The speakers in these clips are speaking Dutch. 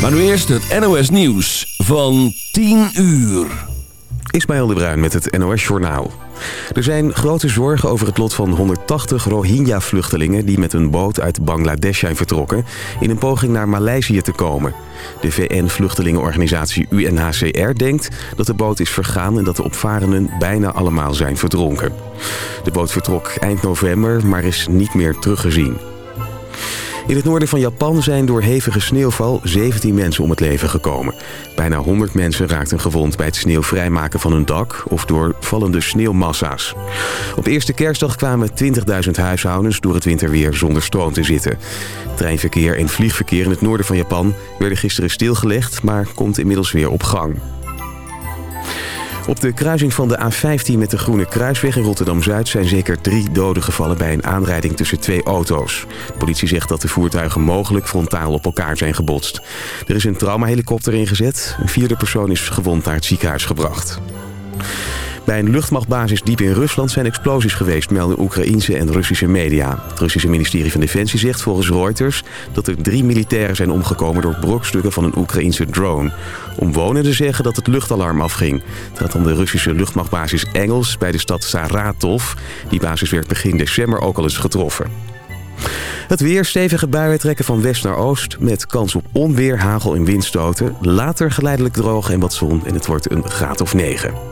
Maar nu eerst het NOS Nieuws van 10 uur. Ismaël de Bruin met het NOS Journaal. Er zijn grote zorgen over het lot van 180 Rohingya-vluchtelingen... die met een boot uit Bangladesh zijn vertrokken... in een poging naar Maleisië te komen. De VN-vluchtelingenorganisatie UNHCR denkt dat de boot is vergaan... en dat de opvarenden bijna allemaal zijn verdronken. De boot vertrok eind november, maar is niet meer teruggezien. In het noorden van Japan zijn door hevige sneeuwval 17 mensen om het leven gekomen. Bijna 100 mensen raakten gewond bij het sneeuwvrijmaken van hun dak of door vallende sneeuwmassa's. Op eerste kerstdag kwamen 20.000 huishoudens door het winterweer zonder stroom te zitten. Treinverkeer en vliegverkeer in het noorden van Japan werden gisteren stilgelegd, maar komt inmiddels weer op gang. Op de kruising van de A15 met de Groene Kruisweg in Rotterdam-Zuid... zijn zeker drie doden gevallen bij een aanrijding tussen twee auto's. De politie zegt dat de voertuigen mogelijk frontaal op elkaar zijn gebotst. Er is een traumahelikopter ingezet. Een vierde persoon is gewond naar het ziekenhuis gebracht. Bij een luchtmachtbasis diep in Rusland zijn explosies geweest, melden Oekraïense en Russische media. Het Russische ministerie van Defensie zegt volgens Reuters dat er drie militairen zijn omgekomen door brokstukken van een Oekraïense drone. Omwonenden zeggen dat het luchtalarm afging. Het gaat om de Russische luchtmachtbasis Engels bij de stad Saratov. Die basis werd begin december ook al eens getroffen. Het weer, stevige buien trekken van west naar oost... met kans op onweer, hagel en windstoten. Later geleidelijk droog en wat zon en het wordt een graad of 9.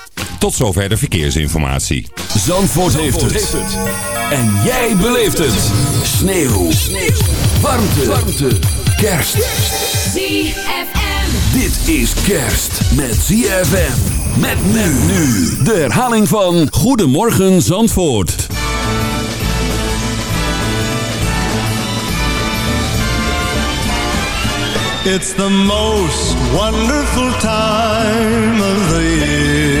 Tot zover de verkeersinformatie. Zandvoort, heeft, het. En jij beleeft het. Sneeuw. Sneeuw. Warmte. Warmte. Kerst. ZFM. Dit is kerst met ZFM. Met men nu. De herhaling van Goedemorgen Zandvoort. It's the most wonderful time of the year.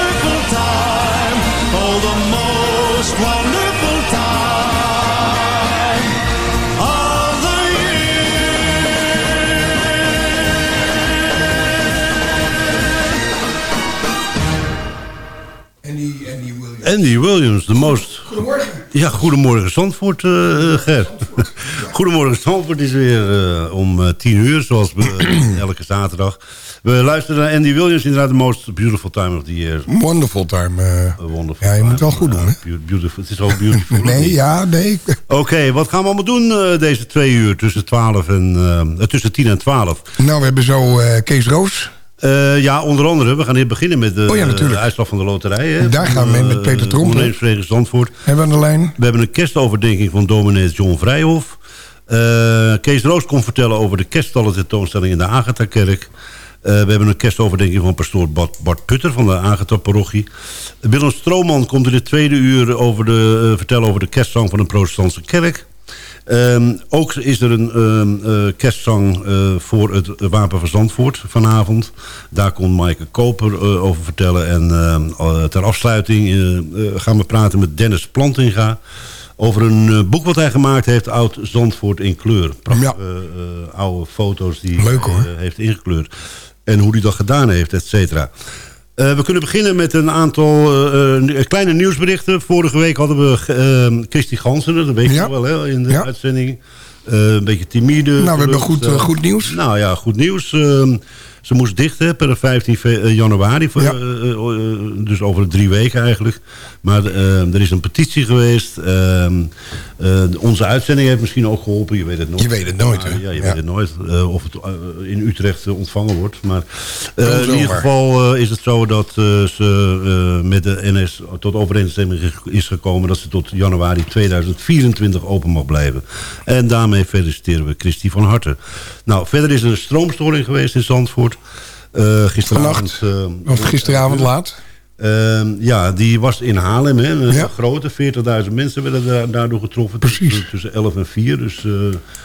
Andy Williams. De most... Goedemorgen. Ja, goedemorgen Zandvoort, eh Ger. Goedemorgen Zandvoort is weer eh, om tien uur, zoals we, elke zaterdag. We luisteren naar Andy Williams, inderdaad the most beautiful time of the year. Wonderful time. wonderful Ja, je time. moet wel goed doen, hè? Beau- Beautiful, het is ook beautiful. nee, ja, nee. Oké, wat gaan we allemaal doen deze twee uur tussen, 12 en, tussen 10 en 12? Nou, we hebben zo Kees Roos. Eh, ja, onder andere. We gaan hier beginnen met de, Oh ja, de uitslag van de loterij. Hè, Daar van, gaan we mee met eh, Peter Tromp, Zandvoort. Hebben we aan de lijn. We hebben een kerstoverdenking van dominee John Vrijhof. Eh, Kees Roos komt vertellen over de kerststallen tentoonstelling in de Agatha-kerk. We hebben een kerstoverdenking van pastoor Bart, Bart Putter van de Agatha-parochie. Willem Strooman komt in het tweede uur over de, vertellen over de kerstzang van de protestantse kerk. Ehm, ook is er een eh, kerstzang eh, voor het Wapen van Zandvoort vanavond. Daar komt Maaike Koper eh, over vertellen. En ehm, eh, ter afsluiting gaan we praten met Dennis Plantinga... over een boek wat hij gemaakt heeft, Oud Zandvoort in kleur. Prachtige oude foto's die Leuk, hij heeft ingekleurd. En hoe hij dat gedaan heeft, et cetera. Eh, we kunnen beginnen met een aantal eh, eh, kleine nieuwsberichten. Vorige week hadden we uh, Christy Gansen, dat weet je Ja. wel hè, in de Ja. uitzending. Een beetje timide. Nou, we hebben goed, goed nieuws. Nou ja, goed nieuws. Ehm, ze moest dicht hè, per 15 fe- eh, januari. voor- Ja. dus over drie weken eigenlijk. Maar er is een petitie geweest. Eh, onze uitzending heeft misschien ook geholpen. Je weet het nooit. Je weet het nooit, hè? Ja, je Ja. weet het nooit. eh, of het eh, in Utrecht ontvangen wordt. Maar in ieder geval is het zo dat ze met de NS tot overeenstemming is gekomen... dat ze tot januari 2024 open mag blijven. En daarmee feliciteren we Christy van harte. Nou, verder is er een stroomstoring geweest in Zandvoort. Gisteravond... Vannacht? Of gisteravond laat. Ehm, ja, die was in Haarlem. Hè, een Ja. grote, 40.000 mensen werden daar, daardoor getroffen. Precies. Tussen, tussen 11 en 4. Dus eh,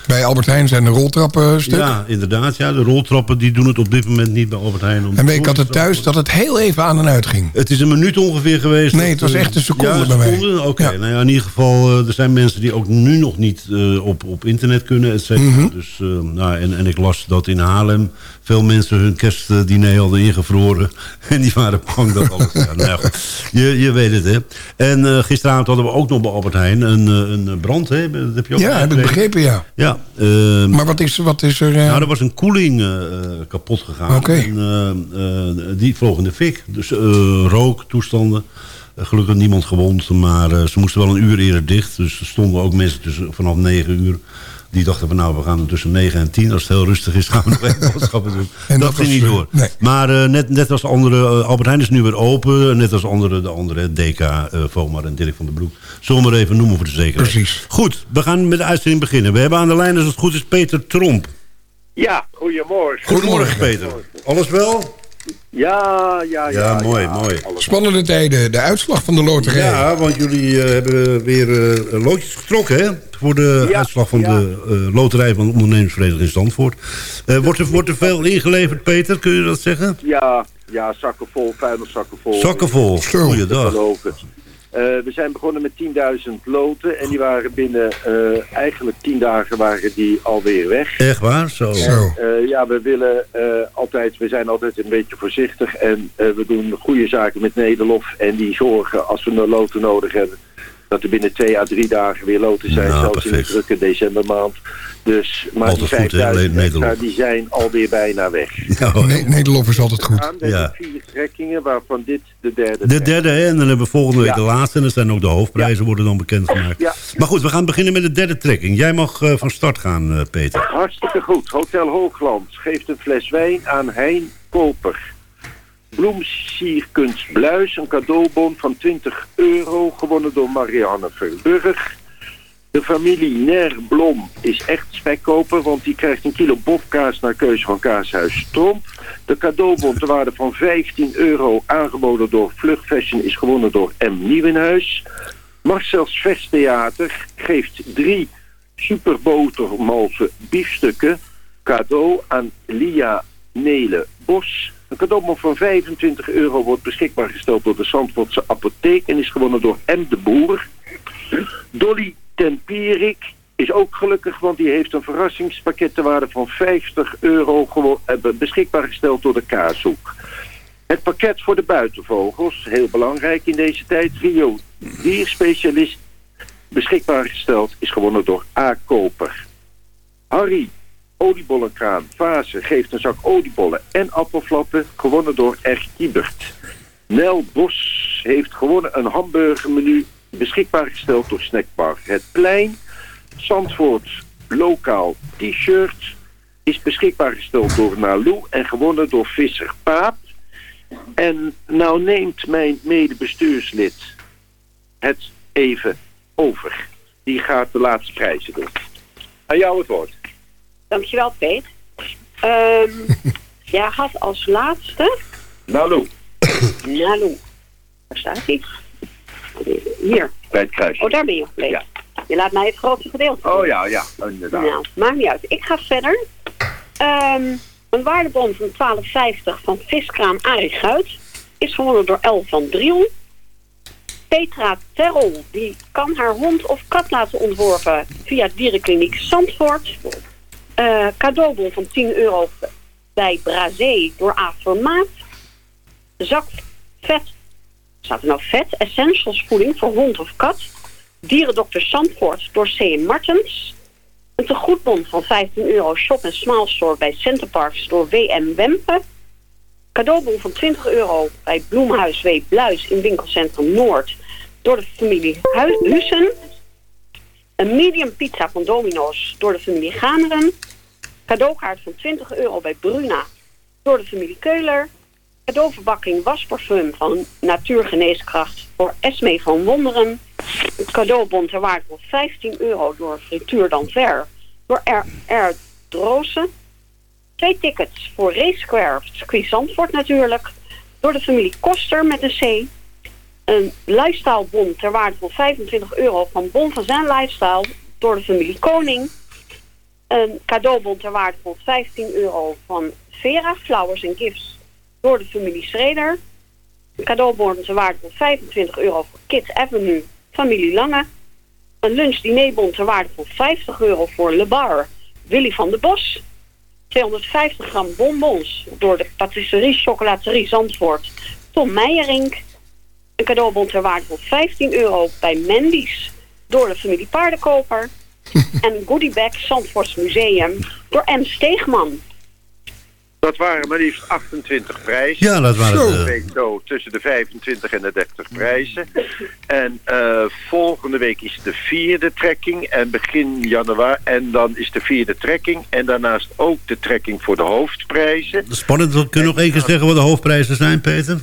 Bij Albert Heijn zijn de roltrappen stuk. ja, inderdaad. Ja, de roltrappen die doen het op dit moment niet bij Albert Heijn. om- En ik had het thuis dat het heel even aan en uit ging. Het is een minuut ongeveer geweest. Nee, het was eh, echt een seconde ja, bij mij. seconde? Oké, Ja. nou ja, in ieder geval, eh, er zijn mensen die ook nu nog niet eh, op, op internet kunnen, et cetera. Mhm. Dus, eh, nou, en, en ik las dat in Haarlem veel mensen hun kerstdiner hadden ingevroren. En die waren bang dat alles... nou ja, goed. je, je weet het, hè. En eh, gisteravond hadden we ook nog bij Albert Heijn een, eh, een brand, hè. Dat heb je ook Ja, heb ik begrepen, ja. Ja, ehm, Maar wat is, wat is er... eh, nou, er was een koeling eh, eh, kapot gegaan. Oké. Eh, eh, die vloog in de fik. Dus eh, rook, toestanden. Eh, gelukkig niemand gewond, maar eh, ze moesten wel een uur eerder dicht. Dus er stonden ook mensen tussen, vanaf 9 uur. Die dachten van nou, we gaan tussen 9 en 10. Als het heel rustig is, gaan we nog even boodschappen doen. En dat, dat ging was, niet door. nee. Maar eh, net, net als andere, eh, Albert Heijn is nu weer open. Net als andere, de andere, DK, eh Vomar en Dirk van der Broek. Zullen we maar even noemen voor de zekerheid. Precies. Goed, we gaan met de uitzending beginnen. We hebben aan de lijn, als het goed is, Peter Tromp. Ja, goedemorgen. Goedemorgen, Peter. Alles wel? Ja, ja, ja. Ja, mooi, mooi. Spannende tijden, de uitslag van de loterij. Ja, want jullie eh, hebben weer eh, loodjes getrokken, hè? Voor de Ja, uitslag van ja. de eh, loterij van de ondernemingsvereniging in Zandvoort. Eh, wordt, er, wordt er veel ingeleverd, Peter? Kun je dat zeggen? Ja, ja, zakken vol, vuilniszakken vol. Zakken vol. Goeiedag. Eh, we zijn begonnen met 10.000 loten en die waren binnen eh, eigenlijk 10 dagen waren die alweer weg. Echt waar? Zo. Zo. Eh, ja, we willen eh, altijd, we zijn altijd een beetje voorzichtig en eh, we doen goede zaken met Nederlof en die zorgen als we een loten nodig hebben. Dat er binnen twee à drie dagen weer loten zijn, Nou, zelfs in de drukke decembermaand. Dus, maar Altijd die goed, hè, 5000 extra, Nederlof. die zijn alweer bijna weg. Ja, hoor. Ne Nederlof is altijd goed. Ja. hebben vier trekkingen, waarvan dit de derde De derde, hè? En dan hebben we volgende week Ja. de laatste. En dan zijn ook de hoofdprijzen worden dan bekendgemaakt. Ja. Maar goed, we gaan beginnen met de derde trekking. Jij mag eh, van start gaan, eh, Peter. Hartstikke goed. Hotel Hoogland geeft een fles wijn aan Hein Koper. Bloemsierkunst Bluis, een cadeaubon van 20 euro, gewonnen door Marianne Verburg. De familie Ner Blom is echt spekkoper, want die krijgt een kilo bofkaas naar keuze van Kaashuis Tromp. De cadeaubon ter waarde van 15 euro, aangeboden door Vlug Fashion, is gewonnen door M. Nieuwenhuis. Marcel's Vesttheater geeft drie superbotermalse biefstukken cadeau aan Lia Nele Bos. Een cadeaubon van 25 euro wordt beschikbaar gesteld door de Zandvoortse apotheek en is gewonnen door M. de Boer. Dolly Tempierik is ook gelukkig, want die heeft een verrassingspakket ter waarde van 50 euro eh, be- beschikbaar gesteld door de Kaashoek. Het pakket voor de buitenvogels, heel belangrijk in deze tijd. Rio dierspecialist beschikbaar gesteld is gewonnen door A. Koper. Harry oliebollenkraam Fase geeft een zak oliebollen en appelflappen, gewonnen door R. Kiebert. Nel Bos heeft gewonnen een hamburgermenu, beschikbaar gesteld door Snackbar Het Plein. Zandvoort lokaal t-shirt is beschikbaar gesteld door Nalou en gewonnen door Visser Paap. En nou neemt mijn medebestuurslid het even over. Die gaat de laatste prijzen doen. Aan jou het woord. Dankjewel, Peet. Ehm jij had als laatste Nalou, Nalu. Waar staat hij? Hier. bij het kruisje. Oh, daar ben je, Peet. Ja. Je laat mij het grootste gedeelte Oh ja, ja, inderdaad. Nou, maakt niet uit. Ik ga verder. Ehm, een waardebon van 12,50 van viskraam Arie Guit is gewonnen door El van Driel. Petra Terrel, die kan haar hond of kat laten ontworpen via Dierenkliniek Zandvoort. Eh, cadeaubon van 10 euro bij Brazé door A. Vermaat. Zak vet, staat er nou vet, essentials voeding voor hond of kat. Dierendokter Zandvoort door C. Martens. Een tegoedbon van 15 euro shop en small store bij Centerparks door W.M. Wempe. Cadeaubon van 20 euro bij Bloemhuis W. Bluis in winkelcentrum Noord door de familie Hu- Hussen. Een medium pizza van Domino's door de familie Ganeren. Cadeaukaart van 20 euro bij Bruna door de familie Keuler. Cadeauverbakking wasparfum van Natuurgeneeskracht voor Esme van Wonderen. Een cadeaubon ter waarde van 15 euro door Frituur Danver door R. R. Droosen. Twee tickets voor Race Square, circuit Zandvoort natuurlijk, door de familie Koster met een C. Een lifestylebon ter waarde van 25 euro van Bon van Zijn Lifestyle door de familie Koning. Een cadeaubon ter waarde van 15 euro van Vera Flowers and Gifts door de familie Schreder. Een cadeaubon ter waarde van 25 euro voor Kids Avenue, familie Lange. Een lunch-dinerbon ter waarde van 50 euro voor Le Bar, Willy van de Bos. 250 gram bonbons door de patisserie chocolaterie Zandvoort, Tom Meijerink. Een cadeaubon ter waarde van 15 euro bij Mendy's door de familie Paardenkoper. en een goodiebag Zandvoorts Museum door M. Steegman. Dat waren maar liefst 28 prijzen. Ja, dat waren Zo. week zo tussen de 25 en de 30 prijzen. En eh, volgende week is de vierde trekking. En begin januari. En dan is de vierde trekking. En daarnaast ook de trekking voor de hoofdprijzen. Spannend, kun je nog één keer zeggen wat de hoofdprijzen zijn, Peter?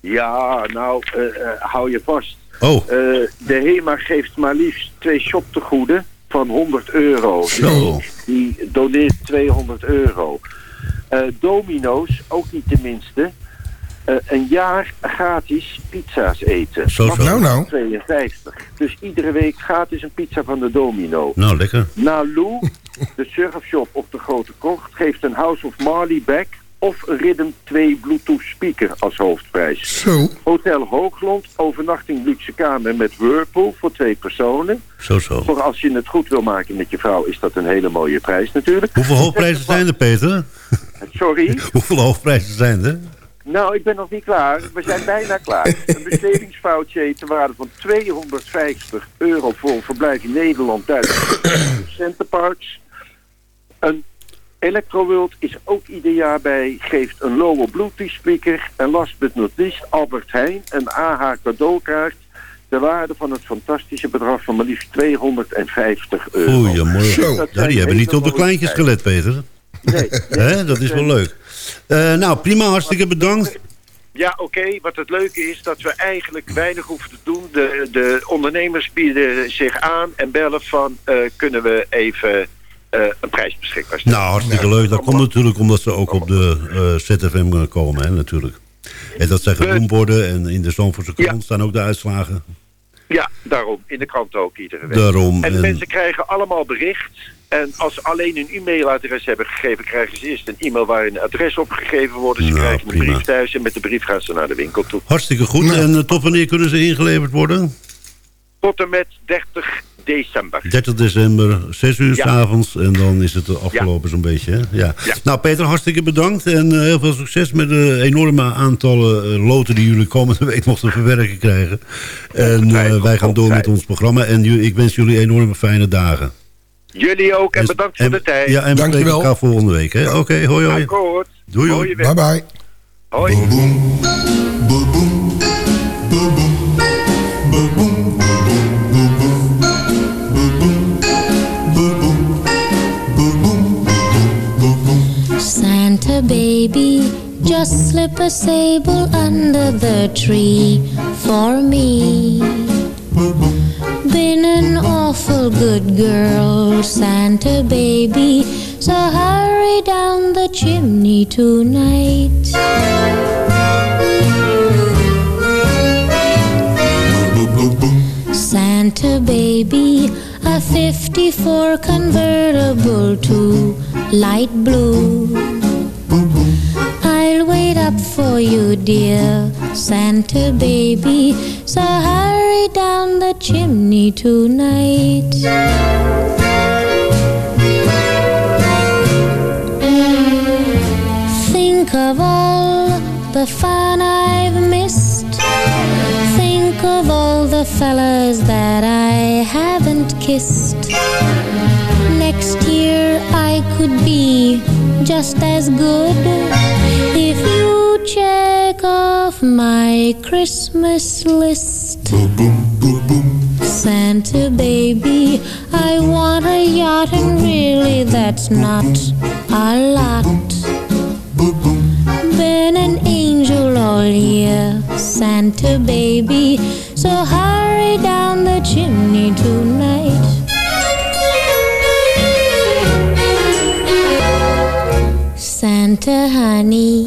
Ja, nou, eh, eh, hou je vast. Oh, de HEMA geeft maar liefst twee shoptegoeden van 100 euro. Zo. Die doneert 200 euro. Eh, Domino's, ook niet de minste. eh, een jaar gratis pizza's eten. Zo, zo. Nou, nou. 52. Dus iedere week gratis een pizza van de Domino. nou lekker. Nalu, de surfshop op de Grote Kocht, geeft een House of Marley bag of Rhythm 2 Bluetooth speaker als hoofdprijs. Zo. Hotel Hoogland, overnachting luxe kamer met Whirlpool voor twee personen. Zo, zo. Voor als je het goed wil maken met je vrouw is dat een hele mooie prijs natuurlijk. Hoeveel hoofdprijzen zijn er, Peter? Sorry. Hoeveel hoofdprijzen zijn er? Nou, ik ben nog niet klaar. We zijn bijna klaar. Een bestedingsfoutje te waarde van 250 euro voor een verblijf in Nederland, Duitsland, Centerparks. Een Electroworld is ook ieder jaar bij, geeft een Lowell Bluetooth speaker. En last but not least, Albert Heijn, een AH cadeaukaart. De waarde van het fantastische bedrag van maar liefst 250 euro. Goeiemorgen. Ja, zijn die hebben niet op de kleintjes gelet, Peter. Nee, nee. Hè, dat is wel leuk. Eh, nou, prima, hartstikke bedankt. Ja, oké. Wat het leuke is dat we eigenlijk weinig hoeven te doen. De, de ondernemers bieden zich aan en bellen van... eh, kunnen we even een prijs beschikbaar stellen. Nou, hartstikke leuk. Dat komt natuurlijk omdat ze ook op de eh, ZFM komen, hè, natuurlijk. En dat zijn genoemd en in de Zandvoortse krant Ja. staan ook de uitslagen. Ja, daarom. In de krant ook iedere week. Daarom. En de en- mensen krijgen allemaal bericht. En als ze alleen een e-mailadres hebben gegeven... krijgen ze eerst een e-mail waarin een adres opgegeven wordt. Ze Nou, krijgen een brief thuis en met de brief gaan ze naar de winkel toe. Hartstikke goed. Ja. En eh, tot wanneer kunnen ze ingeleverd worden? Tot en met 30 december. 30 december, 6 uur Ja. s avonds. En dan is het afgelopen zo'n beetje. Hè? Ja. Ja. Nou, Peter, hartstikke bedankt. En eh, heel veel succes met de enorme aantallen eh, loten die jullie komende week te verwerken krijgen. En eh, wij gaan door met ons programma. En ik wens jullie enorme fijne dagen. Jullie ook en bedankt voor de tijd. Ja, en we spreken Dankjewel. elkaar volgende week. hè? Oké, hoi hoi. Akkoord. Doei, week. Bye bye. Hoi. The tree for me. Been an awful good girl, Santa baby, so hurry down the chimney tonight. Santa baby, a 54 convertible to light blue. I'll wait up for you, dear Santa baby. So hurry down the chimney tonight. Think of all the fun I've missed. Think of all the fellas that I haven't kissed. Next year I could be just as good if you off my Christmas list. Santa baby, I want a yacht, and really that's not a lot. Been an angel all year, Santa baby, so hurry down the chimney tonight. Santa honey,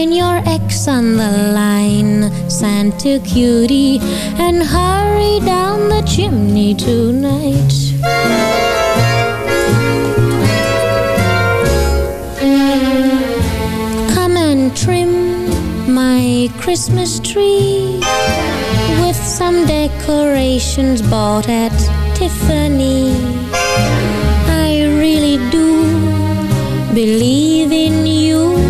Sign your X on the line, Santa cutie, and hurry down the chimney tonight. Come and trim my Christmas tree with some decorations bought at Tiffany. I really do believe in you.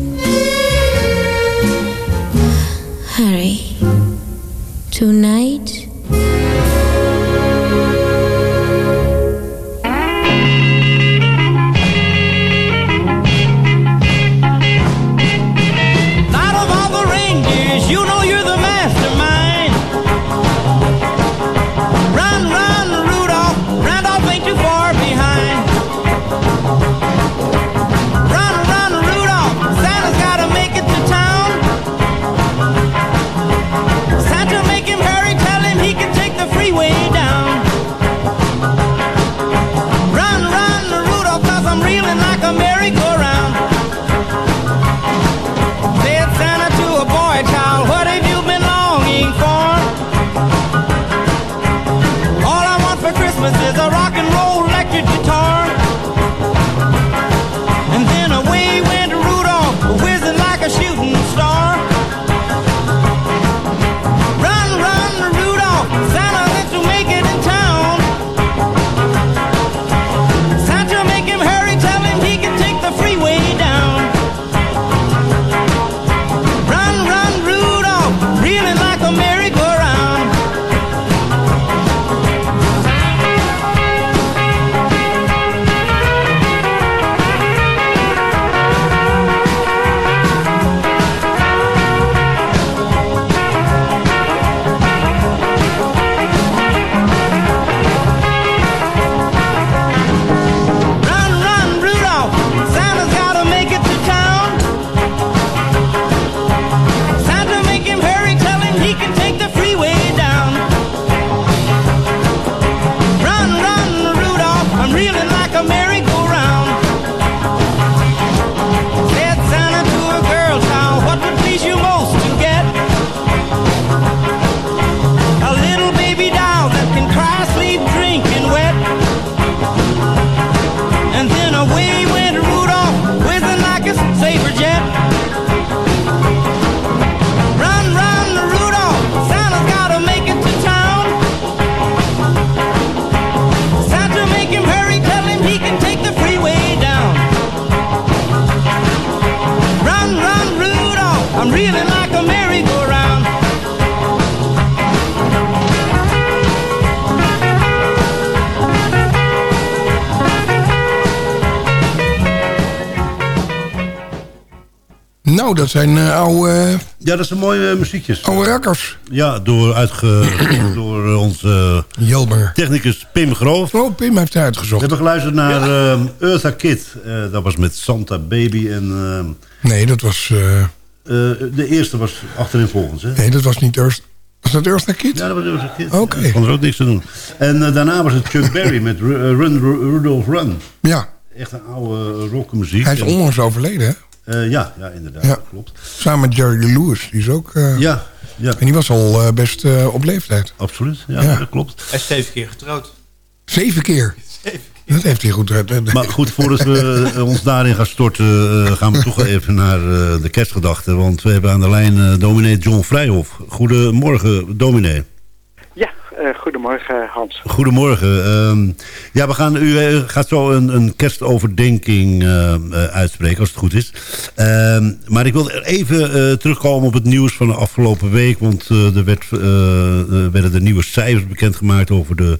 una Oh, dat zijn eh, oude, Ja, dat zijn mooie eh, muziekjes. oude rakkers. Ja, door, uitge, door eh, onze Jelmer. technicus Pim Groof. Oh, Pim heeft het We uitgezocht. hebben geluisterd naar eh, Eartha Kid. Eh, dat was met Santa Baby. En Nee, dat was, eh, eh, eh, de eerste was achterin volgens. Hè? nee, dat was niet Earth... Was dat Earth Kid? Ja, dat was Eartha Kid. Oké. Ik kon er ook niks te doen. En eh, daarna was het Chuck Berry met Ru- eh, Run, Ru- Rudolph Run. Ja, Echt een oude rockmuziek. hij is onlangs overleden, hè? Eh, ja, ja, inderdaad. Ja. Klopt. Samen met Jerry Lewis. Die is ook... eh, Ja, ja, En die was al eh, best eh, op leeftijd. absoluut. Ja, Ja. dat klopt. Hij is zeven keer getrouwd. Zeven keer. Dat heeft hij goed. eh, Maar goed, voordat we ons daarin gaan storten... eh, gaan we toch even naar eh, de kerstgedachten. Want we hebben aan de lijn eh dominee John Vrijhof. Goedemorgen, dominee. Eh, goedemorgen Hans. Goedemorgen. Ehm, ja, we gaan, u eh, gaat zo een, een kerstoverdenking eh, uitspreken, als het goed is. Ehm, maar ik wil even terugkomen op het nieuws van de afgelopen week. Want er werd, werden de nieuwe cijfers bekendgemaakt over de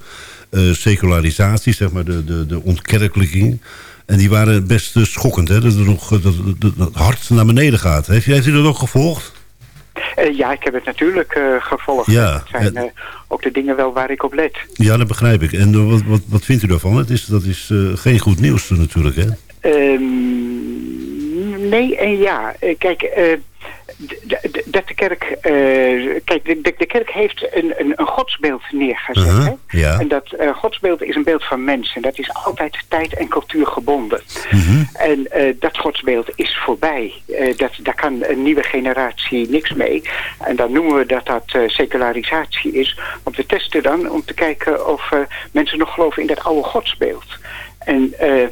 secularisatie, zeg maar, de, de, de ontkerkelijking. En die waren best schokkend, hè? Dat, er nog, dat, dat, dat het naar beneden gaat. Heeft, heeft u dat ook gevolgd? Eh, ja, ik heb het natuurlijk eh, gevolgd. Ja, Het zijn eh, ook de dingen wel waar ik op let. Ja, dat begrijp ik. En wat, wat, wat vindt u daarvan? Het is, dat is geen goed nieuws natuurlijk, hè? Ehm, nee en ja. Kijk, dat de kerk... eh, kijk, de, de, de kerk heeft een, een, een godsbeeld neergezet. Uh-huh, hè? ja. En dat eh, godsbeeld is een beeld van mensen. Dat is altijd tijd en cultuur gebonden. Mhm. En eh, dat godsbeeld is voorbij. Dat, daar kan een nieuwe generatie niks mee. En dan noemen we dat dat secularisatie is. Want we testen dan om te kijken of mensen nog geloven in dat oude godsbeeld. En eh,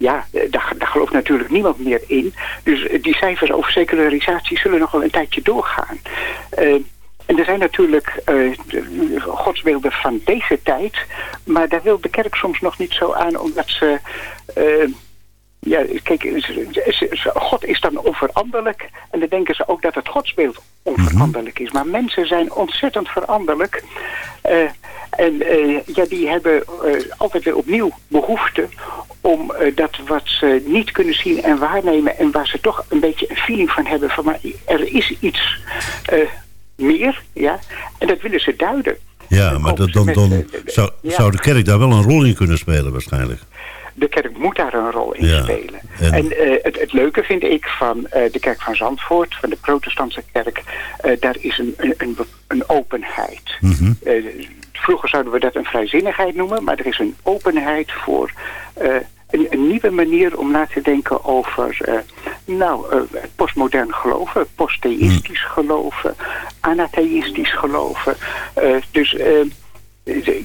ja, eh, daar, daar gelooft natuurlijk niemand meer in. Dus eh, die cijfers over secularisatie zullen nog wel een tijdje doorgaan. Eh, en er zijn natuurlijk de- godsbeelden van deze tijd. Maar daar wil de kerk soms nog niet zo aan, omdat ze... ja, kijk, God is dan onveranderlijk. En dan denken ze ook dat het godsbeeld onveranderlijk is. Maar mensen zijn ontzettend veranderlijk. Eh, en eh, ja, die hebben eh, altijd weer opnieuw behoefte om dat wat ze niet kunnen zien en waarnemen... en waar ze toch een beetje een feeling van hebben van... maar er is iets meer, ja. En dat willen ze duiden. Ja, maar dat, dan, dan eh, zou, zou de kerk daar wel een rol in kunnen spelen waarschijnlijk. De kerk moet daar een rol in Ja, spelen. en- En, eh, het, het leuke vind ik van eh, de kerk van Zandvoort, van de protestantse kerk, eh, daar is een, een, een, een openheid. Mhm. Vroeger zouden we dat een vrijzinnigheid noemen, maar er is een openheid voor een, een nieuwe manier om na te denken over nou, postmodern geloven, posttheïstisch geloven, anatheïstisch geloven. Dus eh,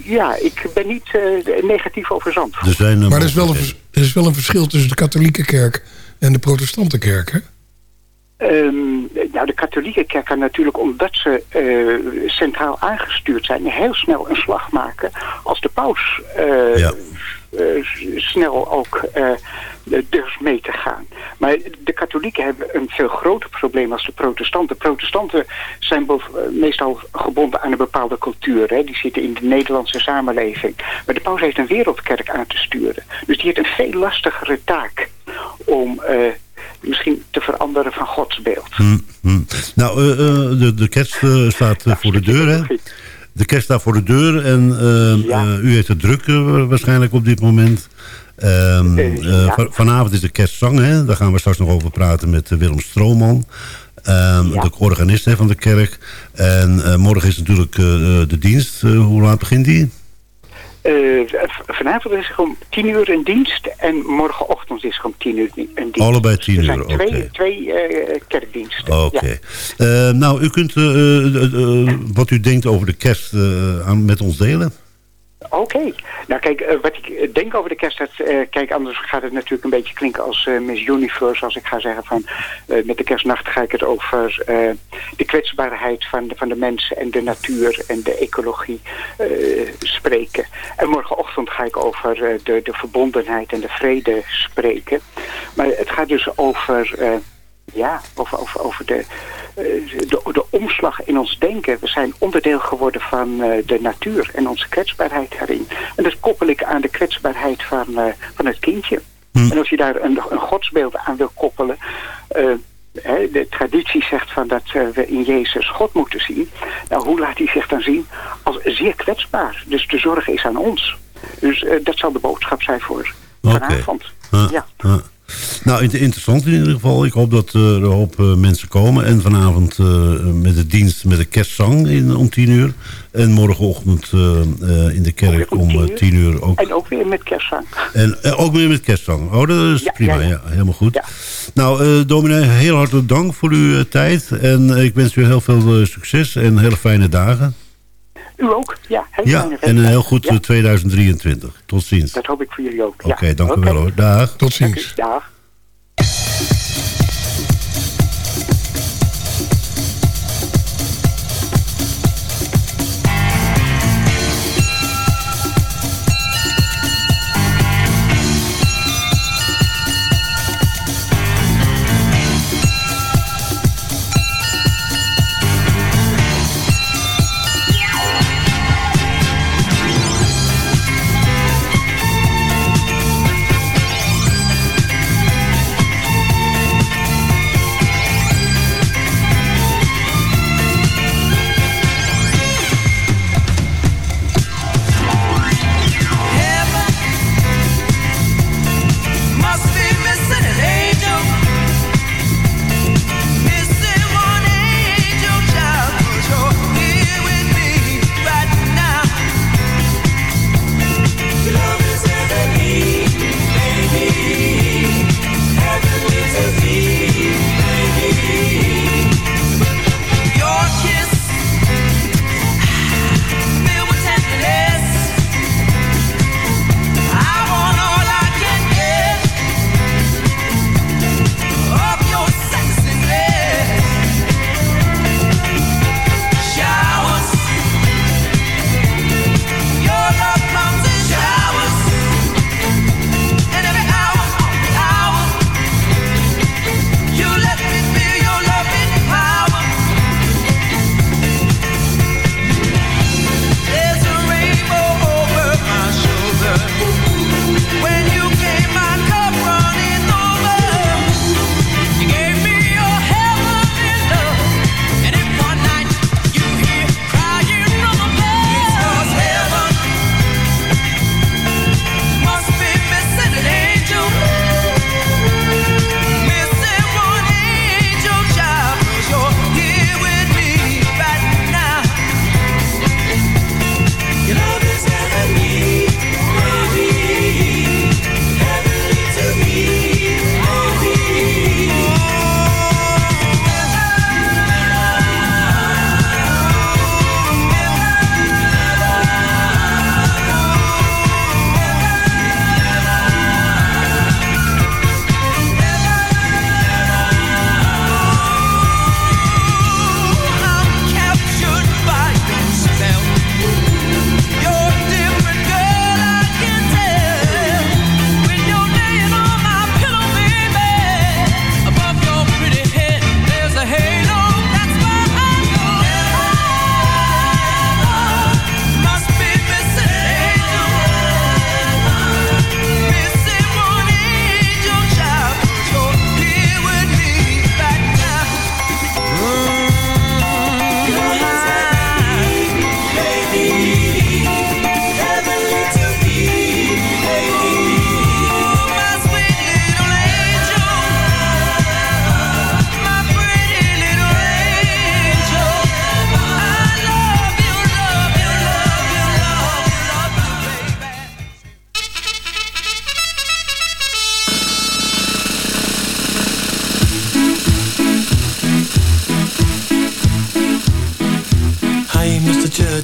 ja, ik ben niet eh, negatief over Zandvoort. Er zijn, eh, Maar er is, wel een, er is wel een verschil tussen de katholieke kerk en de protestante kerk, hè? Ehm, nou, de katholieke kerk kan natuurlijk, omdat ze eh, centraal aangestuurd zijn, heel snel een slag maken als de paus eh, Ja. Eh, snel ook eh, durft mee te gaan. Maar de katholieken hebben een veel groter probleem als de protestanten. Protestanten zijn eh, meestal gebonden aan een bepaalde cultuur. Hè. Die zitten in de Nederlandse samenleving. Maar de paus heeft een wereldkerk aan te sturen. Dus die heeft een veel lastigere taak om... misschien te veranderen van godsbeeld. Hm, hm. Nou, de, de kerst staat voor de deur, hè? De kerst staat voor de deur en eh, Ja. eh, u heeft het druk eh, waarschijnlijk op dit moment. Ehm, Eh, ja. vanavond is de kerstzang, hè? Daar gaan we straks nog over praten met Willem Strooman. Ehm, Ja. De organist hè, van de kerk. En morgen is natuurlijk de dienst. Hoe laat begint die? V- vanavond is er om tien uur een dienst en morgenochtend is er om tien uur een dienst. Allebei tien zijn uur, twee, oké. twee eh, kerkdiensten. Oké. Eh, nou, u kunt wat u denkt over de kerst aan, met ons delen. Oké. Nou kijk, eh, wat ik eh, denk over de kerst... Eh, kijk, anders gaat het natuurlijk een beetje klinken als eh, Miss Universe... als ik ga zeggen van... met de kerstnacht ga ik het over de kwetsbaarheid van de, van de mensen... en de natuur en de ecologie spreken. En morgenochtend ga ik over de, de verbondenheid en de vrede spreken. Maar het gaat dus over... ja, over, over, over de, eh, de, de omslag in ons denken. We zijn onderdeel geworden van eh, de natuur en onze kwetsbaarheid daarin. En dat koppel ik aan de kwetsbaarheid van, eh, van het kindje. En als je daar een, een godsbeeld aan wil koppelen... hè, de traditie zegt van dat we in Jezus God moeten zien. Nou, hoe laat hij zich dan zien? Als zeer kwetsbaar. Dus de zorg is aan ons. Dus dat zal de boodschap zijn voor vanavond. Ah, Ja. Nou, inter- interessant in ieder geval. Ik hoop dat eh, er een hoop eh, mensen komen. En vanavond eh, met de dienst met de kerstzang in, om tien uur. En morgenochtend in de kerk om eh, tien uur ook. En ook weer met kerstzang. En ook weer met kerstzang. Oh, dat is Ja, prima. ja, helemaal goed. Nou, dominee, heel hartelijk dank voor uw tijd. En ik wens u heel veel succes en hele fijne dagen. U ook? Ja, heel Ja, en een heel goed Ja, eh, 2023. Tot ziens. Dat hoop ik voor jullie ook. Oké, ja. dank u wel hoor. Dag. Tot ziens. Dag.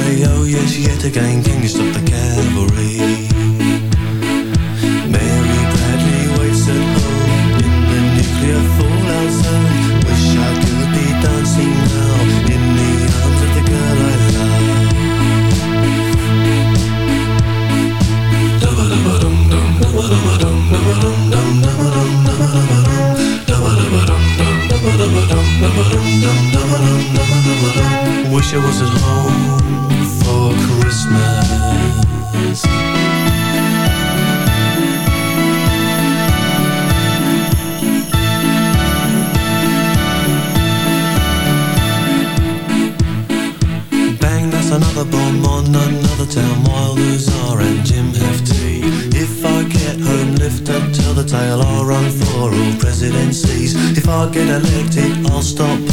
Say, oh yes, yet again, can you stop the cavalry? Mary Bradley waits at home in the nuclear fallout zone. Wish I could be dancing now in the arms of the girl I love. Wish I was at home presidencies. If I get elected, I'll stop.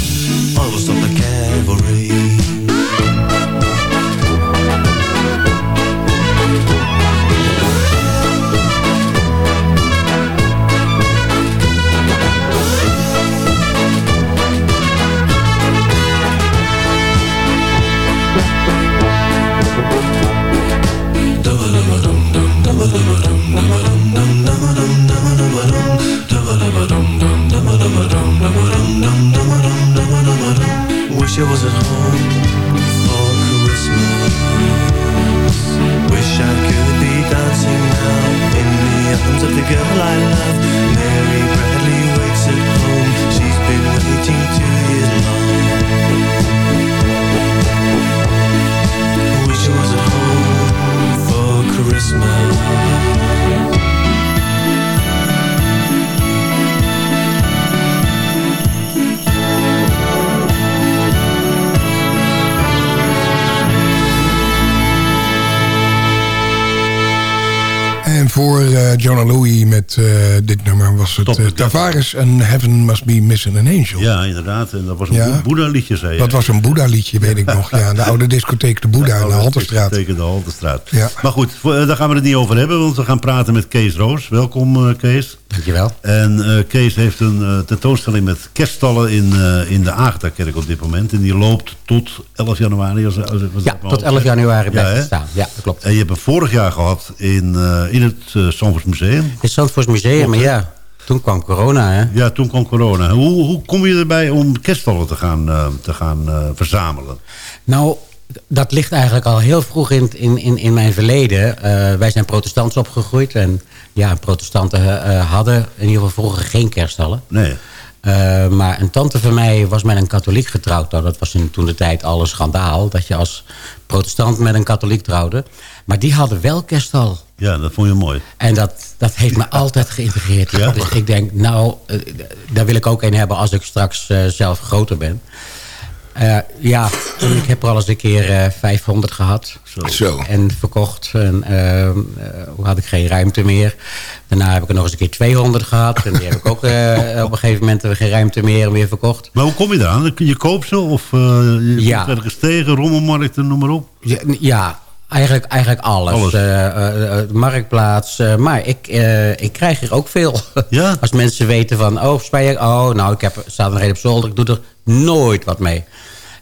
Was het Top, eh. Tavares en Heaven Must Be Missing an Angel. Ja, inderdaad. En dat was een Ja. Boe- Boeddha-liedje, zei je. Dat was een Boeddha-liedje, weet ik nog. Ja, de oude discotheek De Boeddha in de Halterstraat. Tegen de Halterstraat. Ja. Maar goed, voor- eh, daar gaan we het niet over hebben, want we gaan praten met Kees Roos. Welkom, eh, Kees. Dankjewel. En eh, Kees heeft een eh, tentoonstelling met kerststallen in, eh, in de Agatha-kerk op dit moment. En die loopt tot 11 januari. Als, als Ja, tot op 11 zeg. januari blijft Ja, staan. Ja, dat klopt. En je hebt hem vorig jaar gehad in, eh, in het uh, Zandvoorts Museum. In het Zandvoorts Museum, maar ja, toen kwam corona, hè. Ja, toen kwam corona. Hoe, hoe kom je erbij om kerststallen te gaan, eh, te gaan eh, verzamelen? Nou, dat ligt eigenlijk al heel vroeg in, in, in, in mijn verleden. Eh, wij zijn protestants opgegroeid. En ja, protestanten hadden in ieder geval vroeger geen kerststallen. Nee. Maar een tante van mij was met een katholiek getrouwd. Nou, dat was in toen de tijd al een schandaal. Dat je als protestant met een katholiek trouwde. Maar die hadden wel kerststal. Ja, dat vond je mooi. En dat, dat heeft me altijd geïntegreerd. Ja? Dus ik denk, nou, eh, daar wil ik ook een hebben als ik straks eh, zelf groter ben. Eh, ja, en ik heb er al eens een keer eh, 500 gehad. Zo. En verkocht. En, hoe had ik geen ruimte meer. Daarna heb ik er nog eens een keer 200 gehad. En die heb ik ook eh, op een gegeven moment geen ruimte meer en weer verkocht. Maar hoe kom je eraan? Je koopt ze of eh, je Ja. komt ergens tegen, rommelmarkten, noem maar op? Ja, ja eigenlijk, eigenlijk alles. Alles. Eh, eh, eh, marktplaats. maar ik, ik krijg er ook veel. Ja? Als mensen weten van, oh, oh, nou, ik heb, staat er een op zolder. Ik doe er nooit wat mee.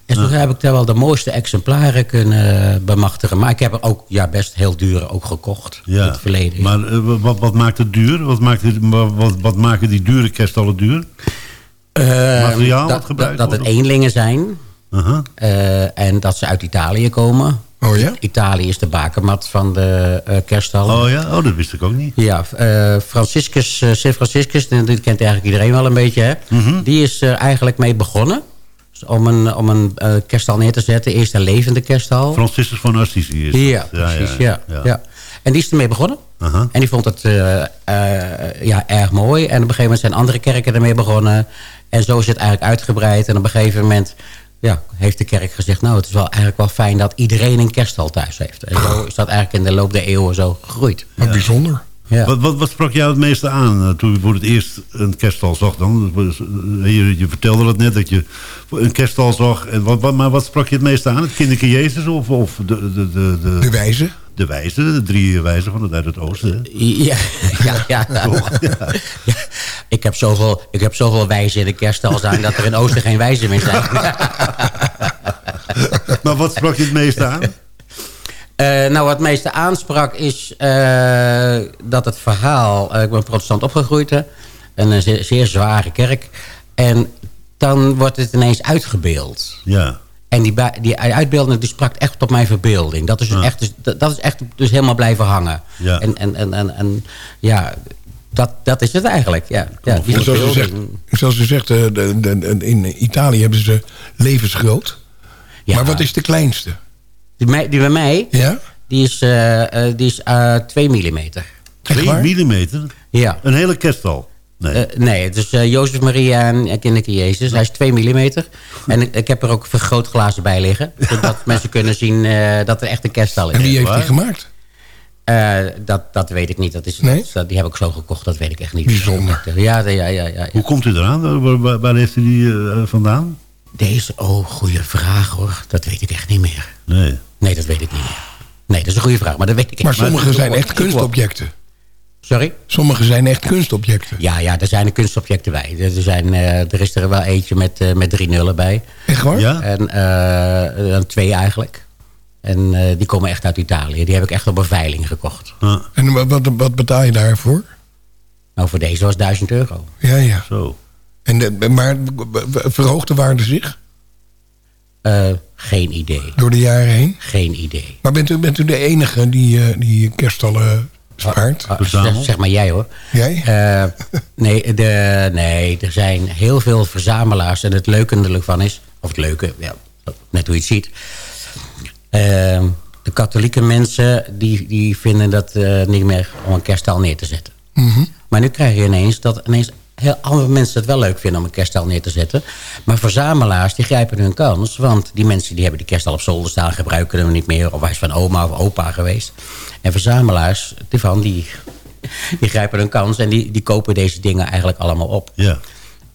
En zo heb ik daar wel de mooiste exemplaren kunnen bemachtigen. Maar ik heb er ook ja, best heel dure ook gekocht in het verleden. Maar wat, wat maakt het duur? Wat, maakt het, wat, wat maken die dure kerststallen duur? Materiaal dat, dat, dat het eenlingen zijn. En dat ze uit Italië komen. Oh ja? Italië is de bakermat van de eh kerststallen. Oh ja? Oh, dat wist ik ook niet. Ja, eh Franciscus, eh, Sint Franciscus, die die kent eigenlijk iedereen wel een beetje. Hè? Mhm. Die is er eigenlijk mee begonnen. Om een, om een kerststal neer te zetten. Eerst een levende kerststal. Franciscus van Assisi is dat. ja, precies. Ja, ja. En die is ermee begonnen. Aha. En die vond het ja, erg mooi. En op een gegeven moment zijn andere kerken ermee begonnen. En zo is het eigenlijk uitgebreid. En op een gegeven moment ja, heeft de kerk gezegd... nou, het is wel eigenlijk wel fijn dat iedereen een kerststal thuis heeft. En zo is dat eigenlijk in de loop der eeuwen zo gegroeid. Wat bijzonder. Ja. Wat, wat, wat sprak jou het meeste aan eh, toen je voor het eerst een kerststal zag dan? Dus, eh, Je, je vertelde het net dat je een kerststal zag. En wat, wat, maar wat sprak je het meeste aan? Het kinderke Jezus of, of de, de, de, de, De wijze. De wijze, de drie wijzen van het uit het oosten? Ja, ja, ja. Ja. Ik, heb zoveel, ik heb zoveel wijzen in de kerststal staan... dat er in Oosten geen wijzen meer zijn. maar wat sprak je het meest aan? Eh, nou, wat het meeste aansprak is eh, dat het verhaal... eh, ik ben protestant opgegroeid, hè, een zeer, zeer zware kerk. En dan wordt het ineens uitgebeeld. Ja. En die, die uitbeelding die sprak echt op mijn verbeelding. Dat is, echt, dus, dat dat is echt dus helemaal blijven hangen. Ja. En, en, en, en, en ja, dat, dat is het eigenlijk. Ja, ja, die Zoals u zegt, verbeelding. zoals u zegt eh, de, de, de- in Italië hebben ze levensgroot. Ja. Maar wat is de kleinste? Die, die bij mij, Ja? die is, eh, eh, die is eh 2 millimeter. Echt 2 waar? millimeter? Ja. Een hele kerststal? Nee. Eh, nee, het is eh, Jozef Maria en Kinderke Jezus. Hij is 2 mm. En ik, heb er ook vergrootglazen bij liggen. Zodat mensen kunnen zien eh, dat er echt een kerststal is. En wie heeft die gemaakt? Dat, dat weet ik niet. Dat is, Nee? dat, die heb ik zo gekocht, dat weet ik echt niet. Bijzonder. Ja, ja, ja, ja, ja. Hoe komt u eraan? Waar, waar, waar heeft u die vandaan? Deze, oh, goede vraag hoor. Dat weet ik echt niet meer. Nee. Nee, dat weet ik niet meer. Nee, dat is een goede vraag, maar dat weet ik Maar echt niet. sommige zijn echt kunstobjecten. Sorry? Sommige zijn echt kunstobjecten. Ja, ja, er zijn er kunstobjecten bij. Er, zijn, eh, er is er wel eentje met, eh, met drie nullen bij. Echt waar? Ja? En eh, dan twee eigenlijk. En eh, die komen echt uit Italië. Die heb ik echt op een veiling gekocht. Ah, En wat, wat, wat betaal je daarvoor? Nou, voor deze was 1000 euro. Ja, ja. zo. En de, maar verhoogt de waarde zich Eh, geen idee. door de jaren heen? Geen idee. Maar bent u, bent u de enige die, eh, die kerststallen spaart? Ah, Verzamel. zeg, maar jij hoor. Jij? Eh, nee, de, nee, er zijn heel veel verzamelaars. En het leuke er van is... Of het leuke, ja, net hoe je het ziet. Eh, de katholieke mensen die, die vinden dat eh, niet meer om een kerststal neer te zetten. Mhm. Maar nu krijg je ineens dat ineens heel andere mensen het wel leuk vinden om een kerststal neer te zetten. Maar verzamelaars die grijpen hun kans. Want die mensen die hebben die kerststal op zolder staan, gebruiken hem niet meer. Of hij is van oma of opa geweest. En verzamelaars, die, van, die, die grijpen hun kans en die, die kopen deze dingen eigenlijk allemaal op. Ja.